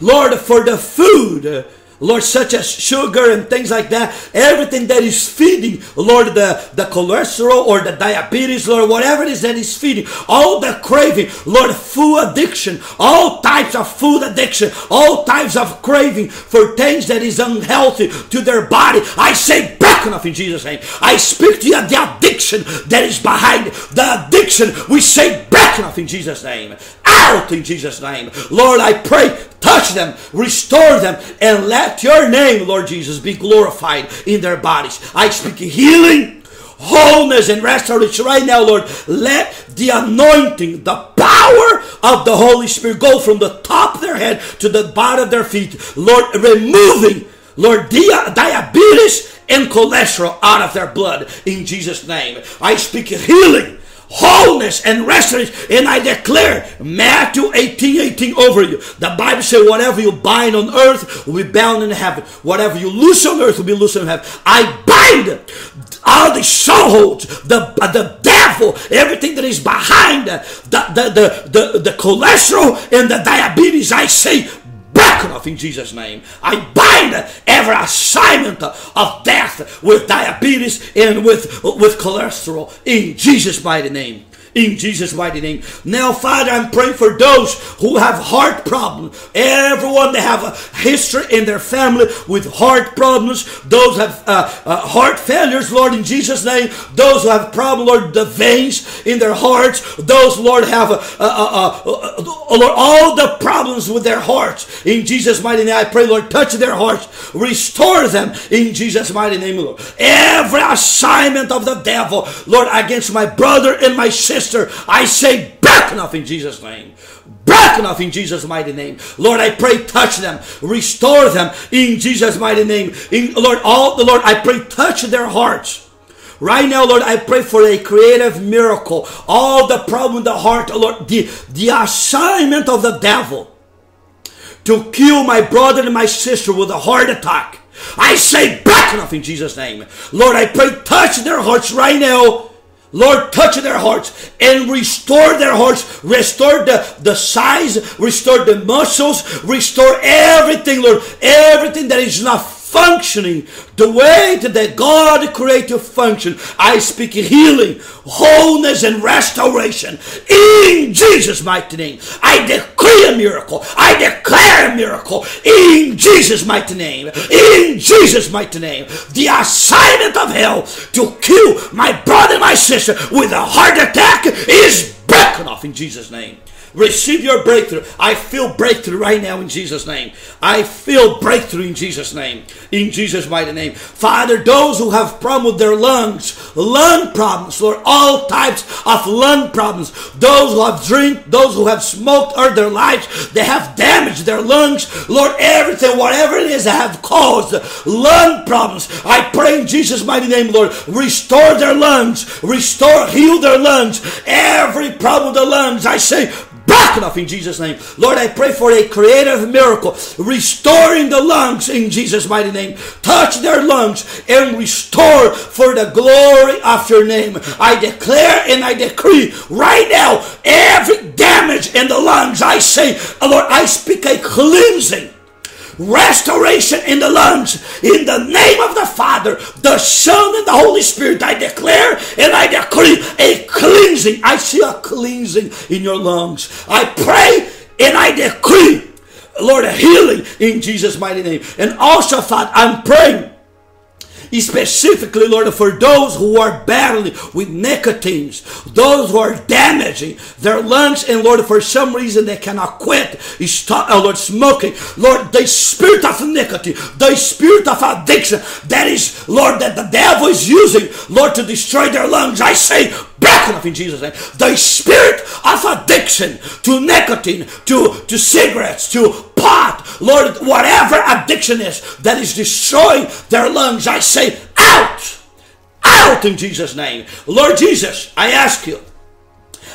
A: Lord, for the food Lord, such as sugar and things like that, everything that is feeding, Lord, the, the cholesterol or the diabetes, Lord, whatever it is that is feeding, all the craving, Lord, food addiction, all types of food addiction, all types of craving for things that is unhealthy to their body, I say back enough in Jesus' name. I speak to you the addiction that is behind the addiction. We say back enough in Jesus' name. Out in Jesus' name. Lord, I pray touch them, restore them, and let your name, Lord Jesus, be glorified in their bodies. I speak healing, wholeness, and restoration right now, Lord. Let the anointing, the power of the Holy Spirit go from the top of their head to the bottom of their feet, Lord, removing, Lord, dia- diabetes and cholesterol out of their blood in Jesus' name. I speak healing wholeness and restoration. And I declare Matthew 18 18 over you. The Bible says, whatever you bind on earth will be bound in heaven. Whatever you loose on earth will be loose in heaven. I bind all the strongholds, the, the devil, everything that is behind the, the, the, the, the cholesterol and the diabetes. I say, off in Jesus' name. I bind every assignment of death with diabetes and with, with cholesterol in Jesus' mighty name in Jesus' mighty name. Now, Father, I'm praying for those who have heart problems. Everyone that have a history in their family with heart problems. Those have uh, uh, heart failures, Lord, in Jesus' name. Those who have problem, Lord, the veins in their hearts. Those, Lord, have uh, uh, uh, uh Lord, all the problems with their hearts. In Jesus' mighty name, I pray, Lord, touch their hearts, restore them in Jesus' mighty name, Lord. Every assignment of the devil, Lord, against my brother and my sister sister, I say back enough in Jesus' name. Back enough in Jesus' mighty name. Lord, I pray, touch them, restore them in Jesus' mighty name. In Lord, all the Lord, I pray, touch their hearts. Right now, Lord, I pray for a creative miracle. All the problem the heart, Lord, the, the assignment of the devil to kill my brother and my sister with a heart attack. I say back enough in Jesus' name. Lord, I pray, touch their hearts right now Lord, touch their hearts and restore their hearts. Restore the, the size, restore the muscles, restore everything, Lord. Everything that is not functioning the way that God created function. I speak healing, wholeness, and restoration in Jesus' mighty name. I decree a miracle. I declare a miracle in Jesus' mighty name. In Jesus' mighty name. The assignment of hell to kill my brother and my sister with a heart attack is broken off in Jesus' name. Receive your breakthrough. I feel breakthrough right now in Jesus' name. I feel breakthrough in Jesus' name. In Jesus' mighty name. Father, those who have problem with their lungs, lung problems, Lord, all types of lung problems. Those who have drink, those who have smoked all their lives, they have damaged their lungs. Lord, everything, whatever it is that have caused lung problems. I pray in Jesus' mighty name, Lord, restore their lungs, restore, heal their lungs. Every problem with the lungs, I say, back enough in Jesus' name. Lord, I pray for a creative miracle, restoring the lungs in Jesus' mighty name. Touch their lungs and restore for the glory of your name. I declare and I decree right now every damage in the lungs, I say, Lord, I speak a cleansing restoration in the lungs. In the name of the Father, the Son, and the Holy Spirit, I declare and I decree a cleansing. I see a cleansing in your lungs. I pray and I decree, Lord, a healing in Jesus' mighty name. And also, Father, I'm praying specifically, Lord, for those who are battling with nicotines, those who are damaging their lungs, and Lord, for some reason they cannot quit, stop, oh uh, Lord, smoking. Lord, the spirit of nicotine, the spirit of addiction, that is, Lord, that the devil is using, Lord, to destroy their lungs. I say, back enough in Jesus' name. The spirit of addiction to nicotine, to, to cigarettes, to pot, Lord, whatever addiction is that is destroying their lungs, I say, out! Out in Jesus' name. Lord Jesus, I ask you,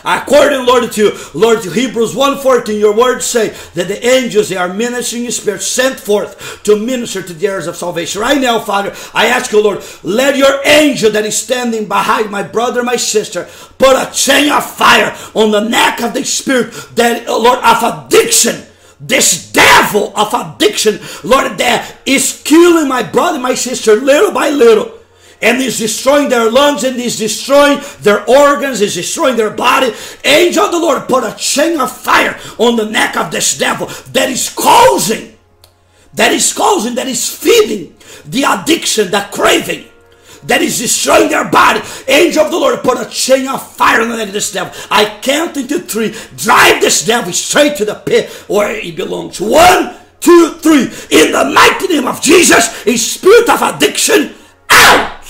A: According, Lord, to Lord to Hebrews 1.14, your words say that the angels, they are ministering spirits sent forth to minister to the heirs of salvation. Right now, Father, I ask you, Lord, let your angel that is standing behind my brother, my sister, put a chain of fire on the neck of the spirit that, Lord, of addiction this devil of addiction, Lord, that is killing my brother, my sister, little by little. And is destroying their lungs and is destroying their organs, is destroying their body. Angel of the Lord put a chain of fire on the neck of this devil that is causing, that is causing, that is feeding the addiction, the craving that is destroying their body. Angel of the Lord, put a chain of fire on the neck of this devil. I count into three. Drive this devil straight to the pit where he belongs. One, two, three. In the mighty name of Jesus, a spirit of addiction, out!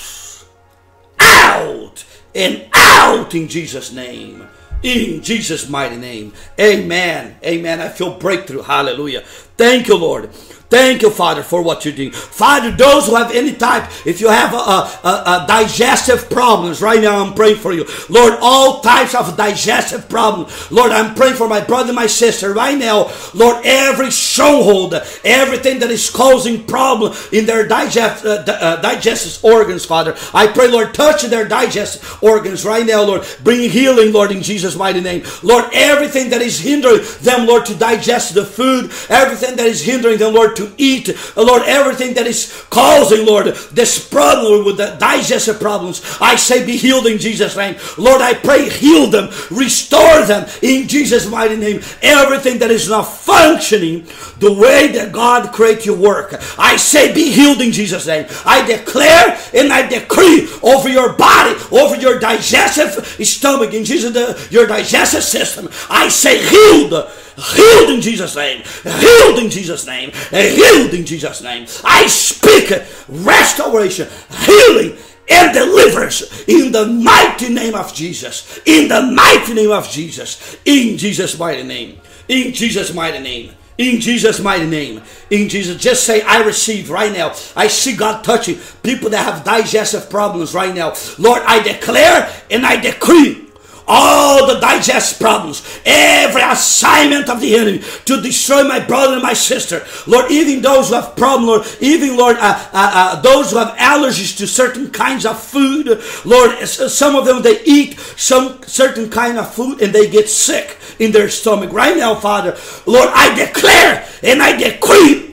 A: Out! And out in Jesus' name. In Jesus' mighty name. Amen. Amen. I feel breakthrough. Hallelujah. Thank you, Lord. Thank you, Father, for what you're doing. Father, those who have any type, if you have a, a, a, digestive problems, right now I'm praying for you. Lord, all types of digestive problems. Lord, I'm praying for my brother, my sister, right now. Lord, every stronghold, everything that is causing problem in their digest, uh, uh, digestive organs, Father. I pray, Lord, touch their digestive organs right now, Lord. Bring healing, Lord, in Jesus' mighty name. Lord, everything that is hindering them, Lord, to digest the food, everything that is hindering them, Lord, to eat, Lord, everything that is causing, Lord, this problem with the digestive problems, I say be healed in Jesus' name. Lord, I pray heal them, restore them in Jesus' mighty name. Everything that is not functioning the way that God created your work, I say be healed in Jesus' name. I declare and I decree over your body, over your digestive stomach, in Jesus, the, your digestive system, I say healed healed in Jesus' name, healed in Jesus' name, healed in Jesus' name. I speak restoration, healing, and deliverance in the mighty name of Jesus. In the mighty name of Jesus. In Jesus' mighty name. In Jesus' mighty name. In Jesus' mighty name. In Jesus, just say, I receive right now. I see God touching people that have digestive problems right now. Lord, I declare and I decree all the digest problems, every assignment of the enemy to destroy my brother and my sister. Lord, even those who have problems, Lord, even, Lord, uh, uh, uh, those who have allergies to certain kinds of food, Lord, some of them, they eat some certain kind of food and they get sick in their stomach. Right now, Father, Lord, I declare and I decree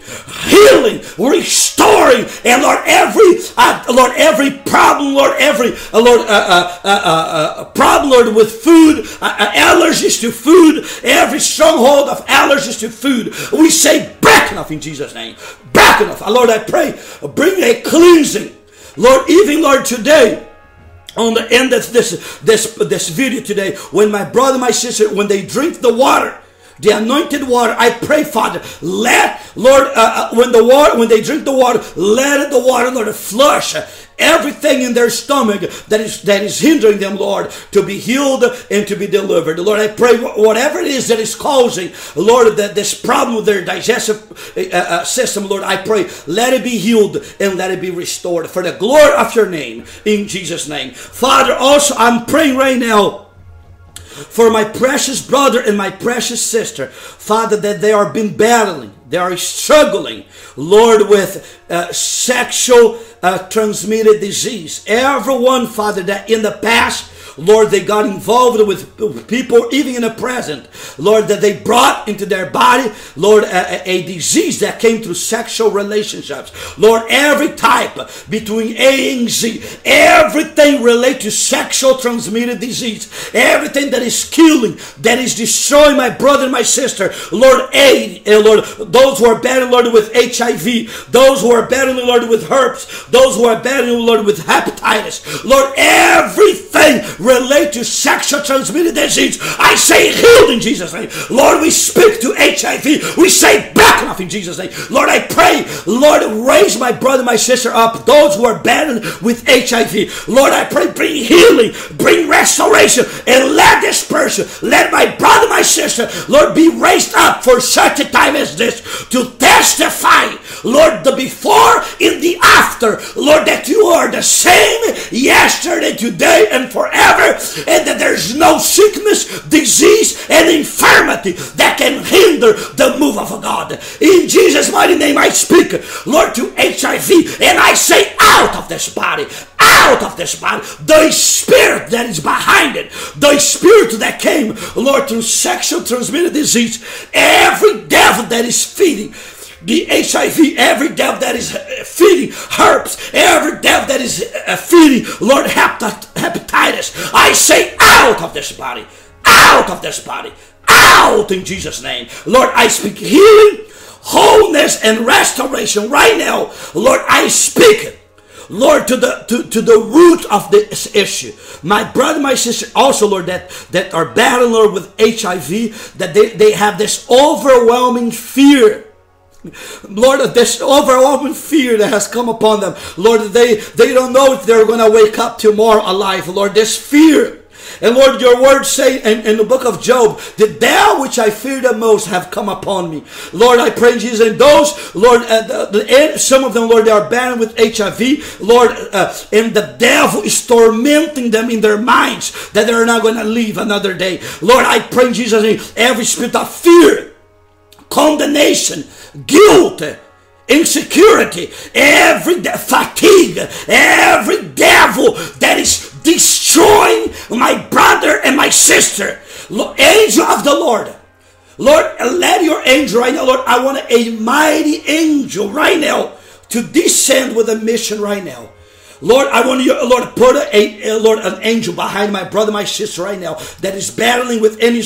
A: healing, restoring, and Lord, every uh, Lord, every problem, Lord, every uh, Lord, uh, uh, uh, uh problem, Lord, with food, allergies to food, every stronghold of allergies to food, we say back enough in Jesus' name, back enough. Lord, I pray, bring a cleansing, Lord, even Lord today on the end of this this this video today when my brother my sister when they drink the water the anointed water. I pray, Father, let Lord, uh, uh, when the water, when they drink the water, let the water, Lord, flush everything in their stomach that is that is hindering them, Lord, to be healed and to be delivered. Lord, I pray whatever it is that is causing, Lord, that this problem with their digestive uh, uh, system, Lord, I pray let it be healed and let it be restored for the glory of your name in Jesus' name, Father. Also, I'm praying right now for my precious brother and my precious sister, Father, that they are been battling, they are struggling, Lord, with uh, sexual uh, transmitted disease. Everyone, Father, that in the past Lord, they got involved with people even in the present. Lord, that they brought into their body, Lord, a, a disease that came through sexual relationships. Lord, every type between A and Z, everything related to sexual transmitted disease, everything that is killing, that is destroying my brother and my sister. Lord, aid, uh, Lord, those who are battling, Lord, with HIV, those who are battling, Lord, with herpes, those who are battling, Lord, with hepatitis. Lord, everything relate to sexual transmitted disease, I say healed in Jesus' name. Lord, we speak to HIV. We say back off in Jesus' name. Lord, I pray, Lord, raise my brother, my sister up, those who are battling with HIV. Lord, I pray, bring healing, bring restoration, and let this person, let my brother, my sister, Lord, be raised up for such a time as this to testify, Lord, the before and the after, Lord, that you are the same yesterday, today, and forever, and that there's no sickness, disease, and infirmity that can hinder the move of God. In Jesus' mighty name, I speak, Lord, to HIV, and I say, out of this body, out of this body, the spirit that is behind it, the spirit that came, Lord, through sexual transmitted disease, every devil that is feeding the HIV, every devil that is feeding herpes, every devil that is uh, feeding, Lord, hepatitis, I say out of this body, out of this body, out in Jesus' name. Lord, I speak healing, wholeness, and restoration right now. Lord, I speak it. Lord, to the to, to the root of this issue. My brother, my sister, also, Lord, that, that are battling, Lord, with HIV, that they, they have this overwhelming fear Lord, this overwhelming fear that has come upon them. Lord, they, they don't know if they're going to wake up tomorrow alive. Lord, this fear. And Lord, your words say in, in, the book of Job, the thou which I fear the most have come upon me. Lord, I pray Jesus. And those, Lord, uh, the, the, some of them, Lord, they are bound with HIV. Lord, uh, and the devil is tormenting them in their minds that they're not going to live another day. Lord, I pray Jesus, every spirit of fear, condemnation, guilt, insecurity, every de- fatigue, every devil that is destroying my brother and my sister. Angel of the Lord. Lord, let your angel right now, Lord, I want a mighty angel right now to descend with a mission right now. Lord, I want you, Lord, put a, a, Lord an angel behind my brother, my sister right now that is battling with any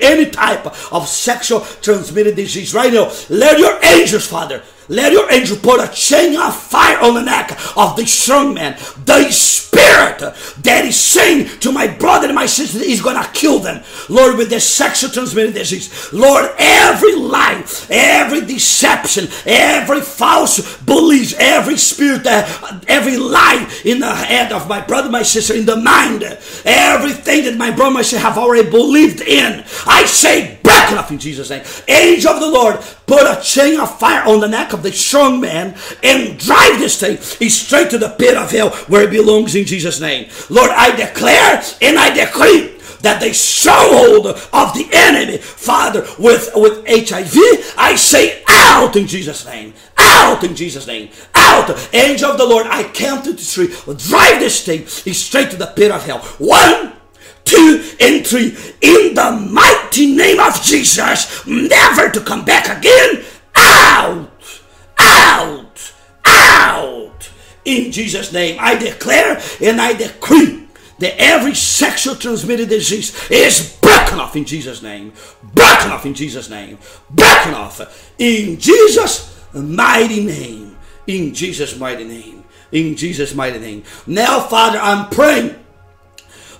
A: any type of sexual transmitted disease right now. Let your angels, Father, let your angel put a chain of fire on the neck of the strong man. The spirit that is saying to my brother and my sister is going to kill them. Lord, with this sexual transmitted disease. Lord, every lie, every deception, every false belief, every spirit, uh, every lie in the head of my brother, my sister, in the mind, everything that my brother, my sister have already believed in. I say, back off in Jesus' name. Angel of the Lord, put a chain of fire on the neck of the strong man and drive this thing straight to the pit of hell where it belongs in Jesus' name. Lord, I declare and I decree that the stronghold of the enemy, Father, with, with HIV, I say out in Jesus' name. Out in Jesus' name. Out. Angel of the Lord, I count to three. Drive this thing straight to the pit of hell. One, two, and three. In the mighty name of Jesus, never to come back again. Out! Out! Out! In Jesus' name, I declare and I decree that every sexual transmitted disease is broken off in Jesus' name. Broken off in Jesus' name. Broken off in Jesus' mighty name. In Jesus' mighty name. In Jesus' mighty name. Now, Father, I'm praying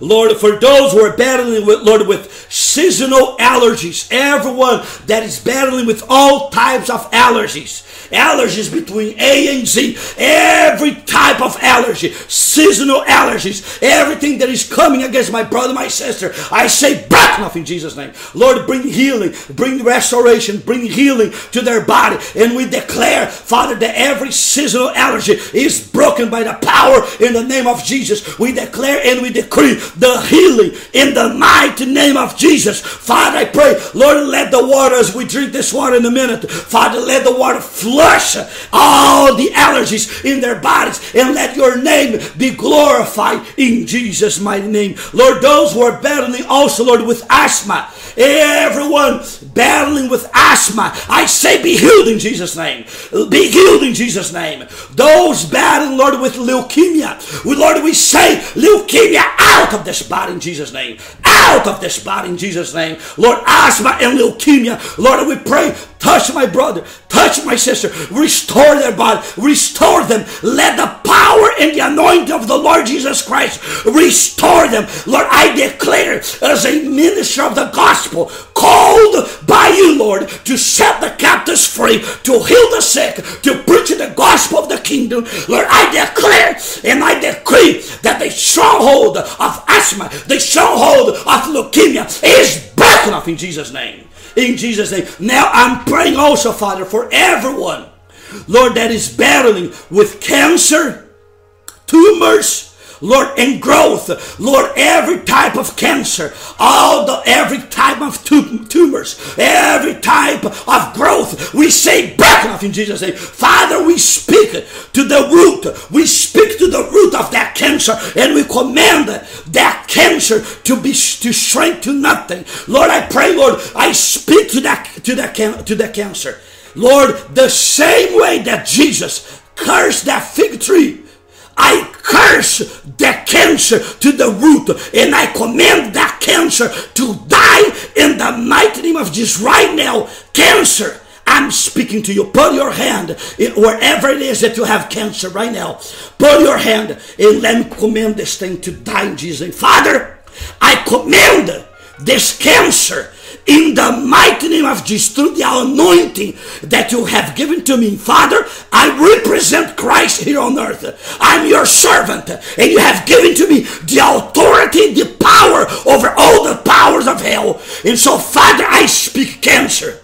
A: Lord, for those who are battling with, Lord, with seasonal allergies, everyone that is battling with all types of allergies, allergies between A and Z, every type of allergy, seasonal allergies, everything that is coming against my brother, my sister, I say back off in Jesus' name. Lord, bring healing, bring restoration, bring healing to their body. And we declare, Father, that every seasonal allergy is broken by the power in the name of Jesus. We declare and we decree the healing in the mighty name of Jesus. Father, I pray, Lord, let the water as we drink this water in a minute, Father, let the water flush all the allergies in their bodies and let your name be glorified in Jesus' mighty name. Lord, those who are battling also, Lord, with asthma, everyone battling with asthma, I say be healed in Jesus' name. Be healed in Jesus' name. Those battling, Lord, with leukemia, Lord, we say leukemia out of this body in Jesus' name. Out of this body in Jesus' name. Lord, asthma and leukemia, Lord, we pray touch my brother, touch my sister, restore their body, restore them. Let the power and the anointing of the Lord Jesus Christ restore them. Lord, I declare as a minister of the gospel, called by you, Lord, to set the captives free, to heal the sick, to preach the gospel of the kingdom. Lord, I declare and I decree that the stronghold of asthma, the stronghold of leukemia is broken off in Jesus' name in Jesus' name. Now I'm praying also, Father, for everyone, Lord, that is battling with cancer, tumors, Lord, and growth. Lord, every type of cancer, all the every type of tumors, every type of growth, we say back off in Jesus' name. Father, we speak to the root. We speak to the root of that cancer, and we command that cancer to be to shrink to nothing. Lord, I pray, Lord, I speak to that to that to that cancer. Lord, the same way that Jesus cursed that fig tree I curse that cancer to the root and I command that cancer to die in the mighty name of Jesus right now. Cancer, I'm speaking to you. Put your hand wherever it is that you have cancer right now. Put your hand and let me command this thing to die in Jesus' name. Father, I command this cancer in the mighty name of Jesus, through the anointing that you have given to me. Father, I represent Christ here on earth. I'm your servant, and you have given to me the authority, the power over all the powers of hell. And so, Father, I speak cancer.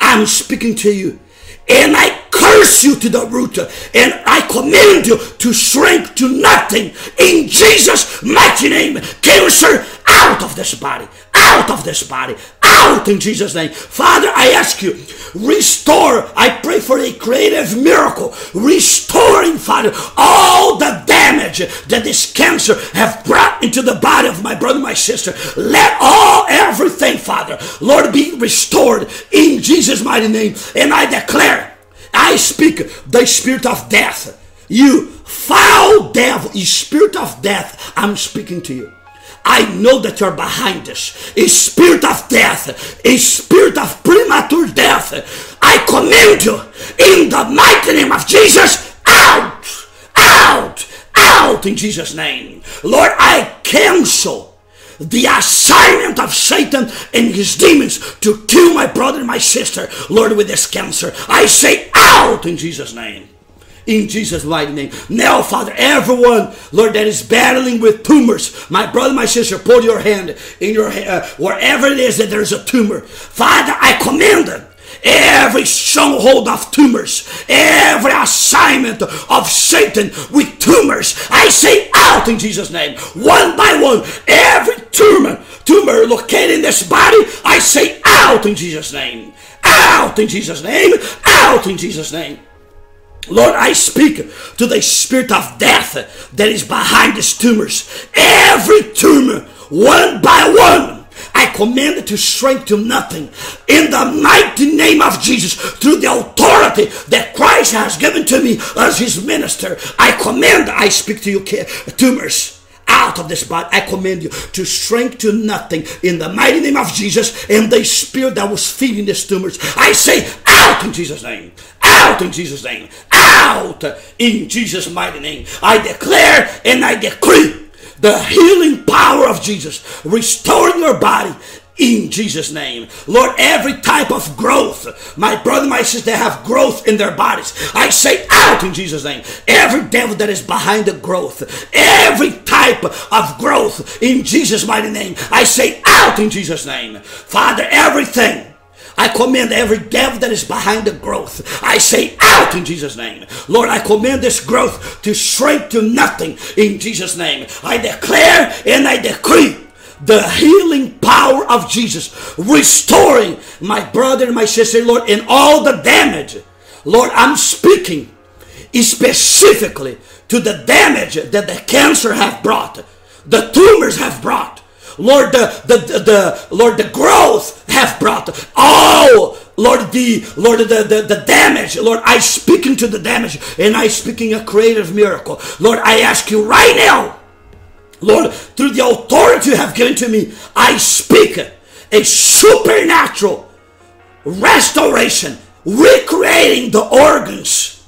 A: I'm speaking to you. And I curse you to the root, and I command you to shrink to nothing in Jesus' mighty name. Cancer out of this body, out of this body, out in Jesus' name. Father, I ask you, restore. I pray for a creative miracle, restoring, Father, all the damage that this cancer have brought into the body of my brother, my sister. Let all everything, Father, Lord, be restored in Jesus' mighty name. And I declare, I speak the spirit of death. You foul devil, spirit of death, I'm speaking to you. I know that you're behind this. A spirit of death, a spirit of premature death. I command you in the mighty name of Jesus out, out, out in Jesus' name. Lord, I cancel the assignment of Satan and his demons to kill my brother and my sister, Lord, with this cancer. I say out in Jesus' name in Jesus' mighty name. Now, Father, everyone, Lord, that is battling with tumors, my brother, my sister, put your hand in your uh, wherever it is that there's a tumor. Father, I command them every stronghold of tumors, every assignment of Satan with tumors, I say out in Jesus' name, one by one, every tumor, tumor located in this body, I say out in Jesus' name, out in Jesus' name, out in Jesus' name. Lord, I speak to the spirit of death that is behind these tumors. Every tumor, one by one, I command it to shrink to nothing in the mighty name of Jesus through the authority that Christ has given to me as his minister. I command, I speak to you, tumors out of this body. I command you to shrink to nothing in the mighty name of Jesus and the spirit that was feeding these tumors. I say out in Jesus' name. Out in Jesus' name. Out in Jesus' mighty name. I declare and I decree the healing power of Jesus restoring your body in Jesus' name. Lord, every type of growth, my brother, my sister, have growth in their bodies. I say out in Jesus' name. Every devil that is behind the growth, every type of growth in Jesus' mighty name, I say out in Jesus' name. Father, everything. I command every devil that is behind the growth. I say out in Jesus' name. Lord, I command this growth to shrink to nothing in Jesus' name. I declare and I decree the healing power of Jesus, restoring my brother and my sister, Lord, in all the damage. Lord, I'm speaking specifically to the damage that the cancer have brought, the tumors have brought. Lord, the, the, the, the Lord, the growth have brought. Oh, Lord, the Lord, the, the, the damage. Lord, I speak into the damage and I speaking a creative miracle. Lord, I ask you right now Lord, through the authority you have given to me, I speak a supernatural restoration, recreating the organs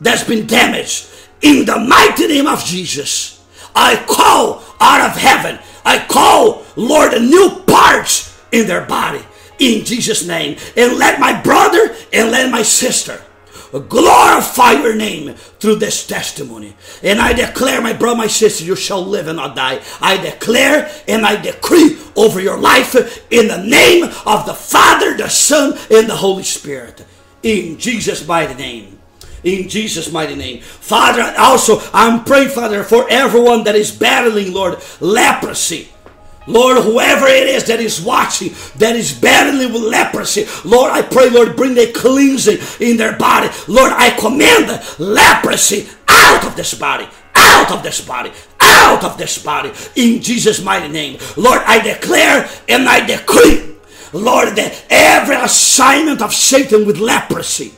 A: that's been damaged. In the mighty name of Jesus, I call out of heaven, I call, Lord, a new parts in their body in Jesus' name. And let my brother and let my sister glorify your name through this testimony. And I declare, my brother, my sister, you shall live and not die. I declare and I decree over your life in the name of the Father, the Son, and the Holy Spirit. In Jesus' mighty name. In Jesus' mighty name. Father, also, I'm praying, Father, for everyone that is battling, Lord, leprosy. Lord, whoever it is that is watching, that is battling with leprosy, Lord, I pray, Lord, bring a cleansing in their body. Lord, I command leprosy out of this body, out of this body, out of this body, in Jesus' mighty name. Lord, I declare and I decree, Lord, that every assignment of Satan with leprosy,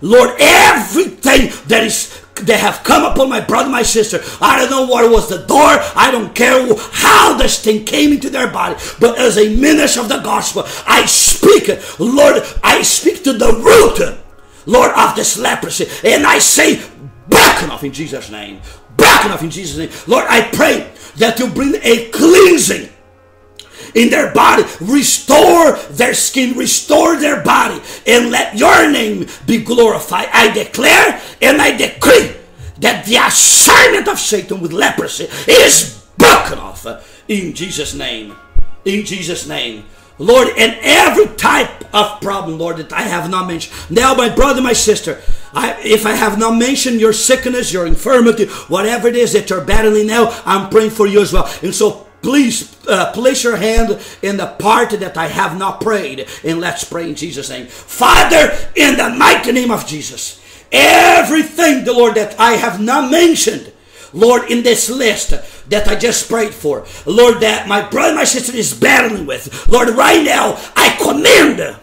A: Lord, everything that is that have come upon my brother, my sister. I don't know what was the door. I don't care how this thing came into their body. But as a minister of the gospel, I speak, Lord, I speak to the root, Lord, of this leprosy. And I say, broken off in Jesus' name. Broken off in Jesus' name. Lord, I pray that you bring a cleansing in their body. Restore their skin, restore their body, and let your name be glorified. I declare and I decree that the assignment of Satan with leprosy is broken off in Jesus' name. In Jesus' name. Lord, and every type of problem, Lord, that I have not mentioned. Now, my brother, my sister, I, if I have not mentioned your sickness, your infirmity, whatever it is that you're battling now, I'm praying for you as well. And so Please uh, place your hand in the part that I have not prayed, and let's pray in Jesus' name. Father, in the mighty name of Jesus, everything, the Lord, that I have not mentioned, Lord, in this list that I just prayed for, Lord, that my brother, my sister is battling with, Lord, right now, I command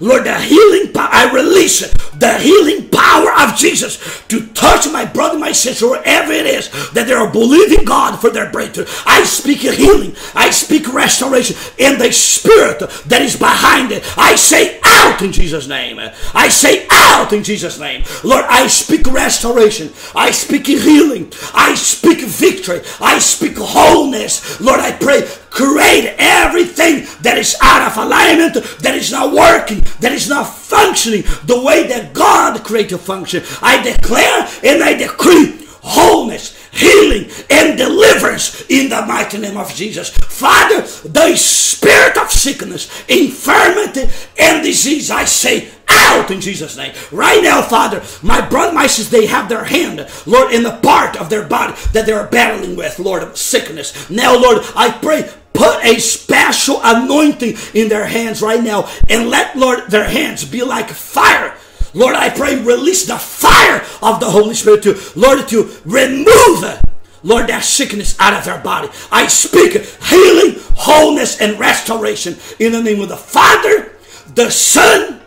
A: Lord, the healing power, I release the healing power of Jesus to touch my brother, my sister, wherever it is that they are believing God for their breakthrough. I speak healing. I speak restoration in the spirit that is behind it. I say out in Jesus' name. I say out in Jesus' name. Lord, I speak restoration. I speak healing. I speak victory. I speak wholeness. Lord, I pray create everything that is out of alignment, that is not working, that is not functioning the way that God created function. I declare and I decree wholeness, healing, and deliverance in the mighty name of Jesus. Father, the spirit of sickness, infirmity, and disease, I say, out in Jesus' name. Right now, Father, my brother, my sister, they have their hand, Lord, in the part of their body that they are battling with, Lord, of sickness. Now, Lord, I pray put a special anointing in their hands right now and let, Lord, their hands be like fire. Lord, I pray, release the fire of the Holy Spirit to, Lord, to remove, Lord, that sickness out of their body. I speak healing, wholeness, and restoration in the name of the Father, the Son,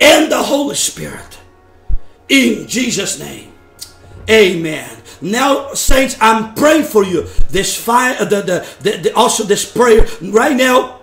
A: and the Holy Spirit. In Jesus' name. Amen. Now, saints, I'm praying for you. This fire, the, the, the, the also this prayer right now.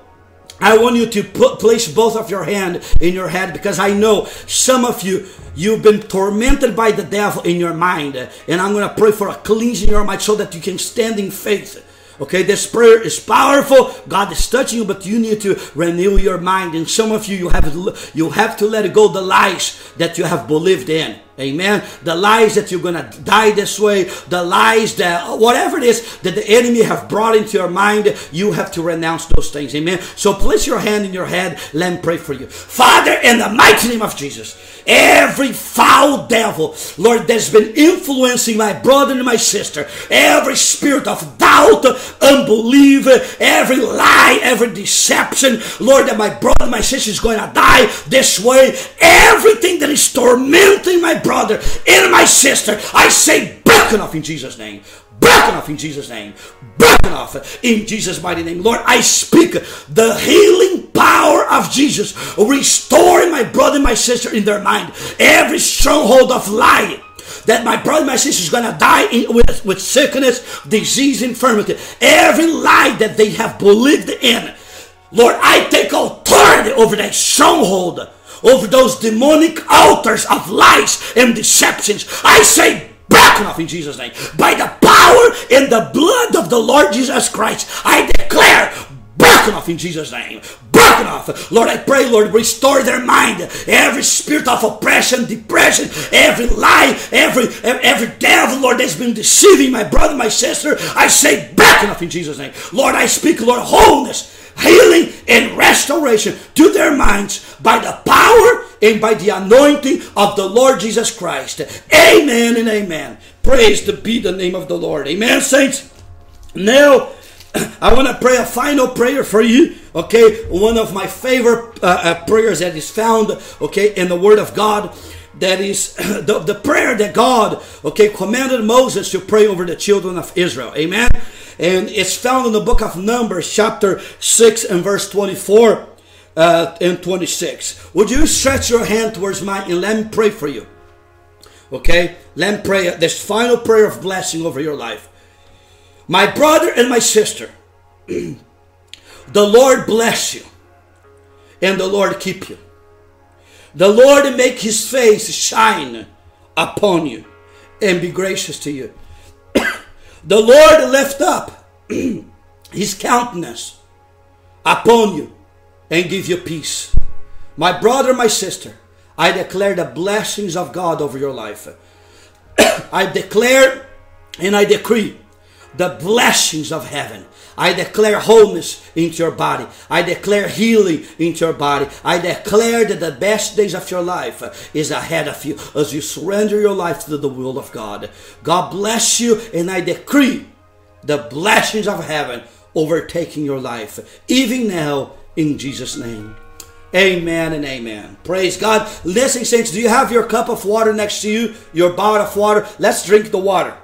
A: I want you to put, place both of your hand in your head because I know some of you you've been tormented by the devil in your mind, and I'm going to pray for a cleansing your mind so that you can stand in faith. Okay, this prayer is powerful. God is touching you, but you need to renew your mind. And some of you, you have you have to let go the lies that you have believed in. Amen. The lies that you're gonna die this way, the lies that whatever it is that the enemy have brought into your mind, you have to renounce those things. Amen. So place your hand in your head. Let me pray for you. Father, in the mighty name of Jesus, every foul devil, Lord, that's been influencing my brother and my sister, every spirit of doubt, unbelief, every lie, every deception, Lord, that my brother and my sister is going to die this way, everything that is tormenting my brother and my sister, I say, broken off in Jesus' name. Broken off in Jesus' name. Broken off in Jesus' mighty name. Lord, I speak the healing power of Jesus, restoring my brother and my sister in their mind. Every stronghold of lie that my brother my sister is going to die in, with, with sickness, disease, infirmity. Every lie that they have believed in. Lord, I take authority over that stronghold over those demonic altars of lies and deceptions. I say, back off in Jesus' name. By the power and the blood of the Lord Jesus Christ, I declare broken off in Jesus' name. Broken off. Lord, I pray, Lord, restore their mind. Every spirit of oppression, depression, every lie, every every devil, Lord, that's been deceiving my brother, my sister. I say broken off in Jesus' name. Lord, I speak, Lord, wholeness healing and restoration to their minds by the power
B: and by the anointing of the Lord Jesus Christ. Amen and amen. Praise to be the name of the Lord. Amen, saints. Now, I want to pray a final prayer for you. Okay, one of my favorite uh, uh, prayers that is found, okay, in the Word of God. That is the, the prayer that God, okay, commanded Moses to pray over the children of Israel. Amen. And it's found in the book of Numbers, chapter 6 and verse 24 uh, and 26. Would you stretch your hand towards mine and let me pray for you? Okay, let me pray this final prayer of blessing over your life. My brother and my sister, the Lord bless you and the Lord keep you. The Lord make his face shine upon you and be gracious to you. The Lord lift up his countenance upon you and give you peace. My brother, my sister, I declare the blessings of God over your life. I declare and I decree the blessings of heaven. I declare wholeness into your body. I declare healing into your body. I declare that the best days of your life is ahead of you as you surrender your life to the will of God. God bless you, and I decree the blessings of heaven overtaking your life, even now, in Jesus' name. Amen and amen. Praise God. Listen, saints, do you have your cup of water next to you? Your bottle of water? Let's drink the water.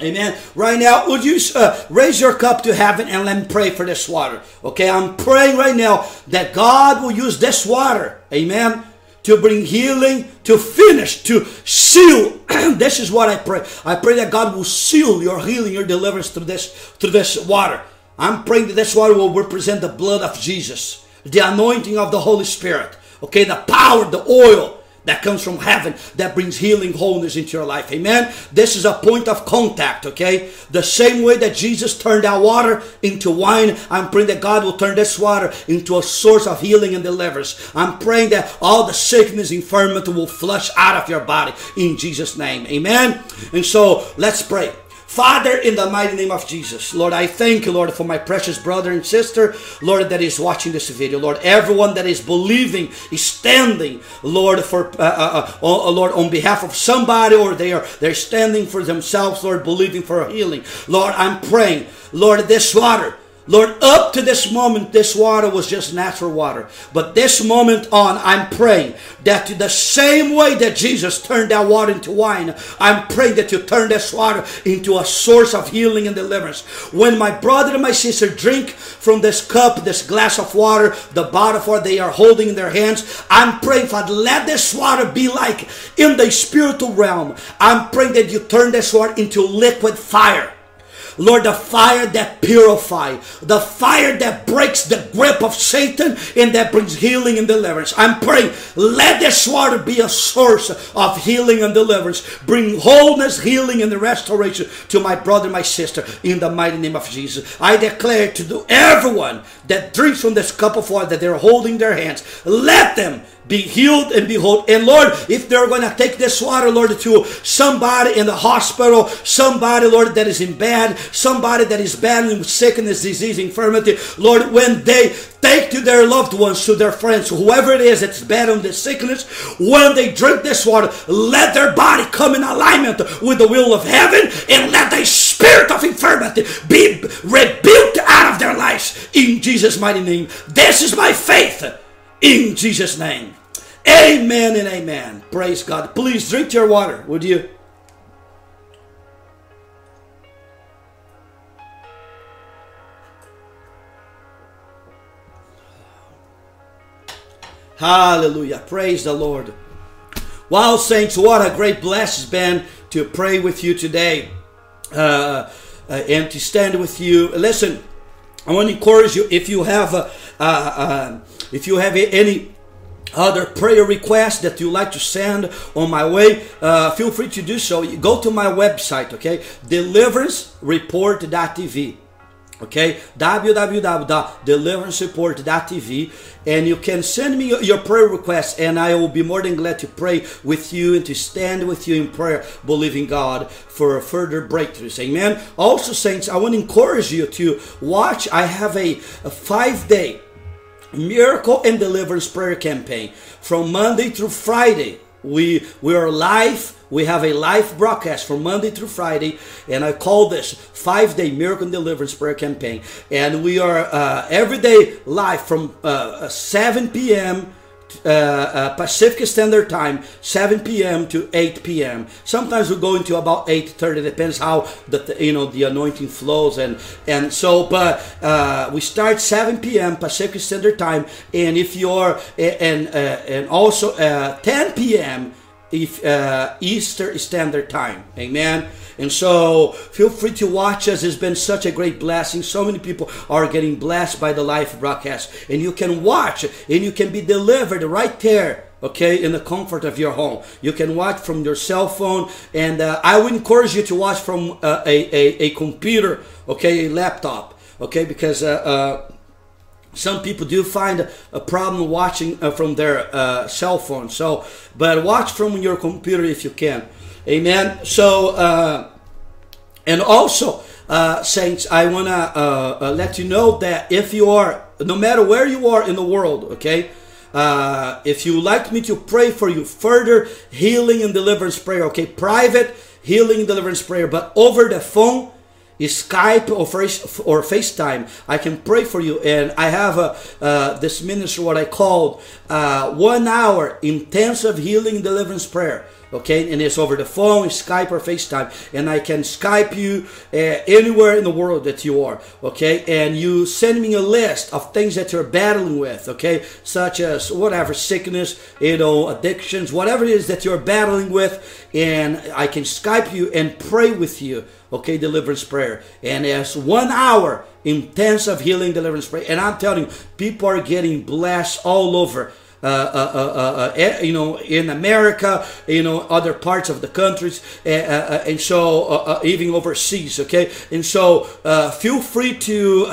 B: Amen. Right now, would you uh, raise your cup to heaven and let me pray for this water? Okay, I'm praying right now that God will use this water, amen, to bring healing, to finish, to seal. this is what I pray. I pray that God will seal your healing, your deliverance through this, through this water. I'm praying that this water will represent the blood of Jesus, the anointing of the Holy Spirit, okay, the power, the oil that comes from heaven that brings healing, wholeness into your life. Amen. This is a point of contact, okay? The same way that Jesus turned that water into wine, I'm praying that God will turn this water into a source of healing and deliverance. I'm praying that all the sickness, infirmity will flush out of your body in Jesus' name. Amen. And so let's pray. Father, in the mighty name of Jesus, Lord, I thank you, Lord, for my precious brother and sister, Lord, that is watching this video. Lord, everyone that is believing, is standing, Lord, for uh, uh, uh, uh, Lord, on behalf of somebody, or they are they're standing for themselves, Lord, believing for healing. Lord, I'm praying, Lord, this water. Lord, up to this moment, this water was just natural water. But this moment on, I'm praying that the same way that Jesus turned that water into wine, I'm praying that you turn this water into a source of healing and deliverance. When my brother and my sister drink from this cup, this glass of water, the bottle water they are holding in their hands, I'm praying, for let this water be like in the spiritual realm. I'm praying that you turn this water into liquid fire. Lord, the fire that purifies, the fire that breaks the grip of Satan and that brings healing and deliverance. I'm praying, let this water be a source of healing and deliverance. Bring wholeness, healing, and restoration to my brother, my sister, in the mighty name of Jesus. I declare to everyone that drinks from this cup of water that they're holding their hands, let them be healed and behold. And Lord, if they're going to take this water, Lord, to somebody in the hospital, somebody, Lord, that is in bed, somebody that is battling with sickness, disease, infirmity, Lord, when they take to their loved ones, to their friends, whoever it is that's battling this sickness, when they drink this water, let their body come in alignment with the will of heaven and let the spirit of infirmity be rebuked out of their lives in Jesus' mighty name. This is my faith in Jesus' name. Amen and amen. Praise God. Please drink your water, would you? Hallelujah. Praise the Lord. Wow, saints, what a great blessing it's been to pray with you today uh, uh, and to stand with you. Listen, I want to encourage you if you have uh, uh, uh if you have any other prayer requests that you like to send on my way, uh, feel free to do so. You go to my website, okay? Deliverancereport.tv. Okay, www.deliverancereport.tv, and you can send me your prayer requests, and I will be more than glad to pray with you and to stand with you in prayer, believing God for a further breakthroughs. Amen. Also, saints, I want to encourage you to watch. I have a, a five day Miracle and Deliverance Prayer Campaign from Monday through Friday. We we are live. We have a live broadcast from Monday through Friday, and I call this five day miracle and deliverance prayer campaign. And we are uh, every day live from uh, 7 p.m uh, uh, Pacific Standard Time, 7 p.m. to 8 p.m. Sometimes we go into about 8:30. Depends how the you know the anointing flows and and so. But uh, we start 7 p.m. Pacific Standard Time, and if you're and uh, and also uh, 10 p.m. if uh, Eastern Standard Time. Amen. And so feel free to watch us. It's been such a great blessing. So many people are getting blessed by the live broadcast. And you can watch and you can be delivered right there okay in the comfort of your home you can watch from your cell phone and uh, i would encourage you to watch from uh, a, a, a, computer okay a laptop okay because uh, uh some people do find a problem watching uh, from their uh, cell phone so but watch from your computer if you can Amen. So, uh, and also, uh, saints, I want to uh, let you know that if you are, no matter where you are in the world, okay, if you like me to pray for you, further healing and deliverance prayer, okay, private healing and deliverance prayer, but over the phone, Skype or face or FaceTime, I can pray for you. And I have a, uh, this ministry, what I called uh, one hour intensive healing deliverance prayer okay? And it's over the phone skype or facetime. And i can skype you uh, anywhere in the world that you are okay? And you send me a list of things that you're battling with okay? Such as whatever sickness you know addictions whatever it is that you're battling with. And i can skype you and pray with you okay deliverance prayer. And it's one hour intensive healing deliverance prayer. And i'm telling you people are getting blessed all over Uh, uh, uh, eh, you know, in America, you know, other parts of the countries, eh, eh, and so even overseas. Okay, and so feel free to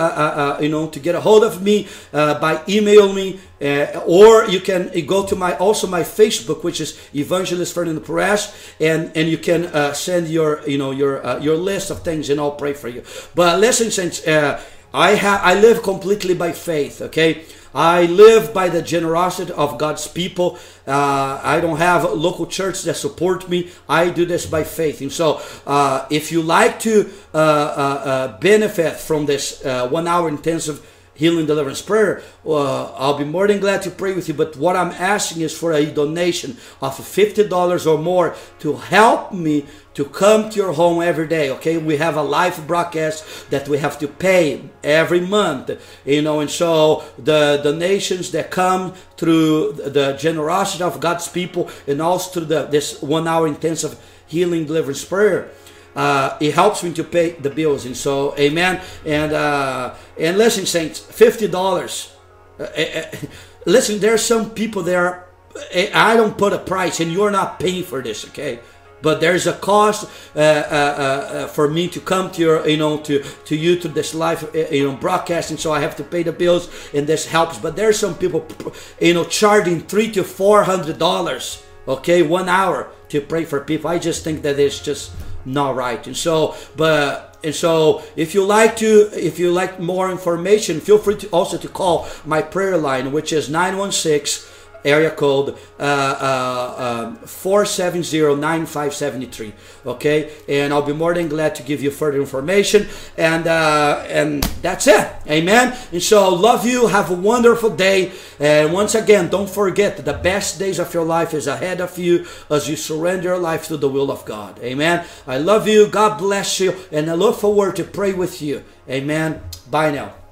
B: you know to get a hold of me by email me. Uh, or you can go to my also my Facebook, which is Evangelist Fernando Perez, and and you can uh, send your you know your uh, your list of things, and I'll pray for you. But listen, since I have I live completely by faith, okay. I live by the generosity of God's people. Uh, I don't have local church that support me. I do this by faith. And so, uh, if you like to uh, uh, uh benefit from this uh, one hour intensive healing deliverance prayer, I'll be more than glad to pray with you. But what I'm asking is for a donation of $50 or more to help me to come to your home every day okay? We have a live broadcast that we have to pay every month you know? And so the donations that come through the generosity of god's people and also through the, this one hour intensive healing deliverance prayer uh, it helps me to pay the bills. And so amen. And uh, and listen saints $50 uh, uh, uh, listen there's some people there i don't put a price and you're not paying for this okay but there's a cost uh, uh, uh, for me to come to your you know to to you to this live you know broadcasting so i have to pay the bills and this helps. But there's some people you know charging three to four hundred dollars okay one hour to pray for people. I just think that it's just not right. And so but and so if you like to if you like more information feel free to also to call my prayer line which is 916 area code uh, uh, um, 470-9573 okay? And I'll be more than glad to give you further information. And uh, and that's it. Amen? And so love you. Have a wonderful day. And once again don't forget the best days of your life is ahead of you as you surrender your life to the will of God. Amen? I love you. God bless you. And I look forward to pray with you. Amen? Bye now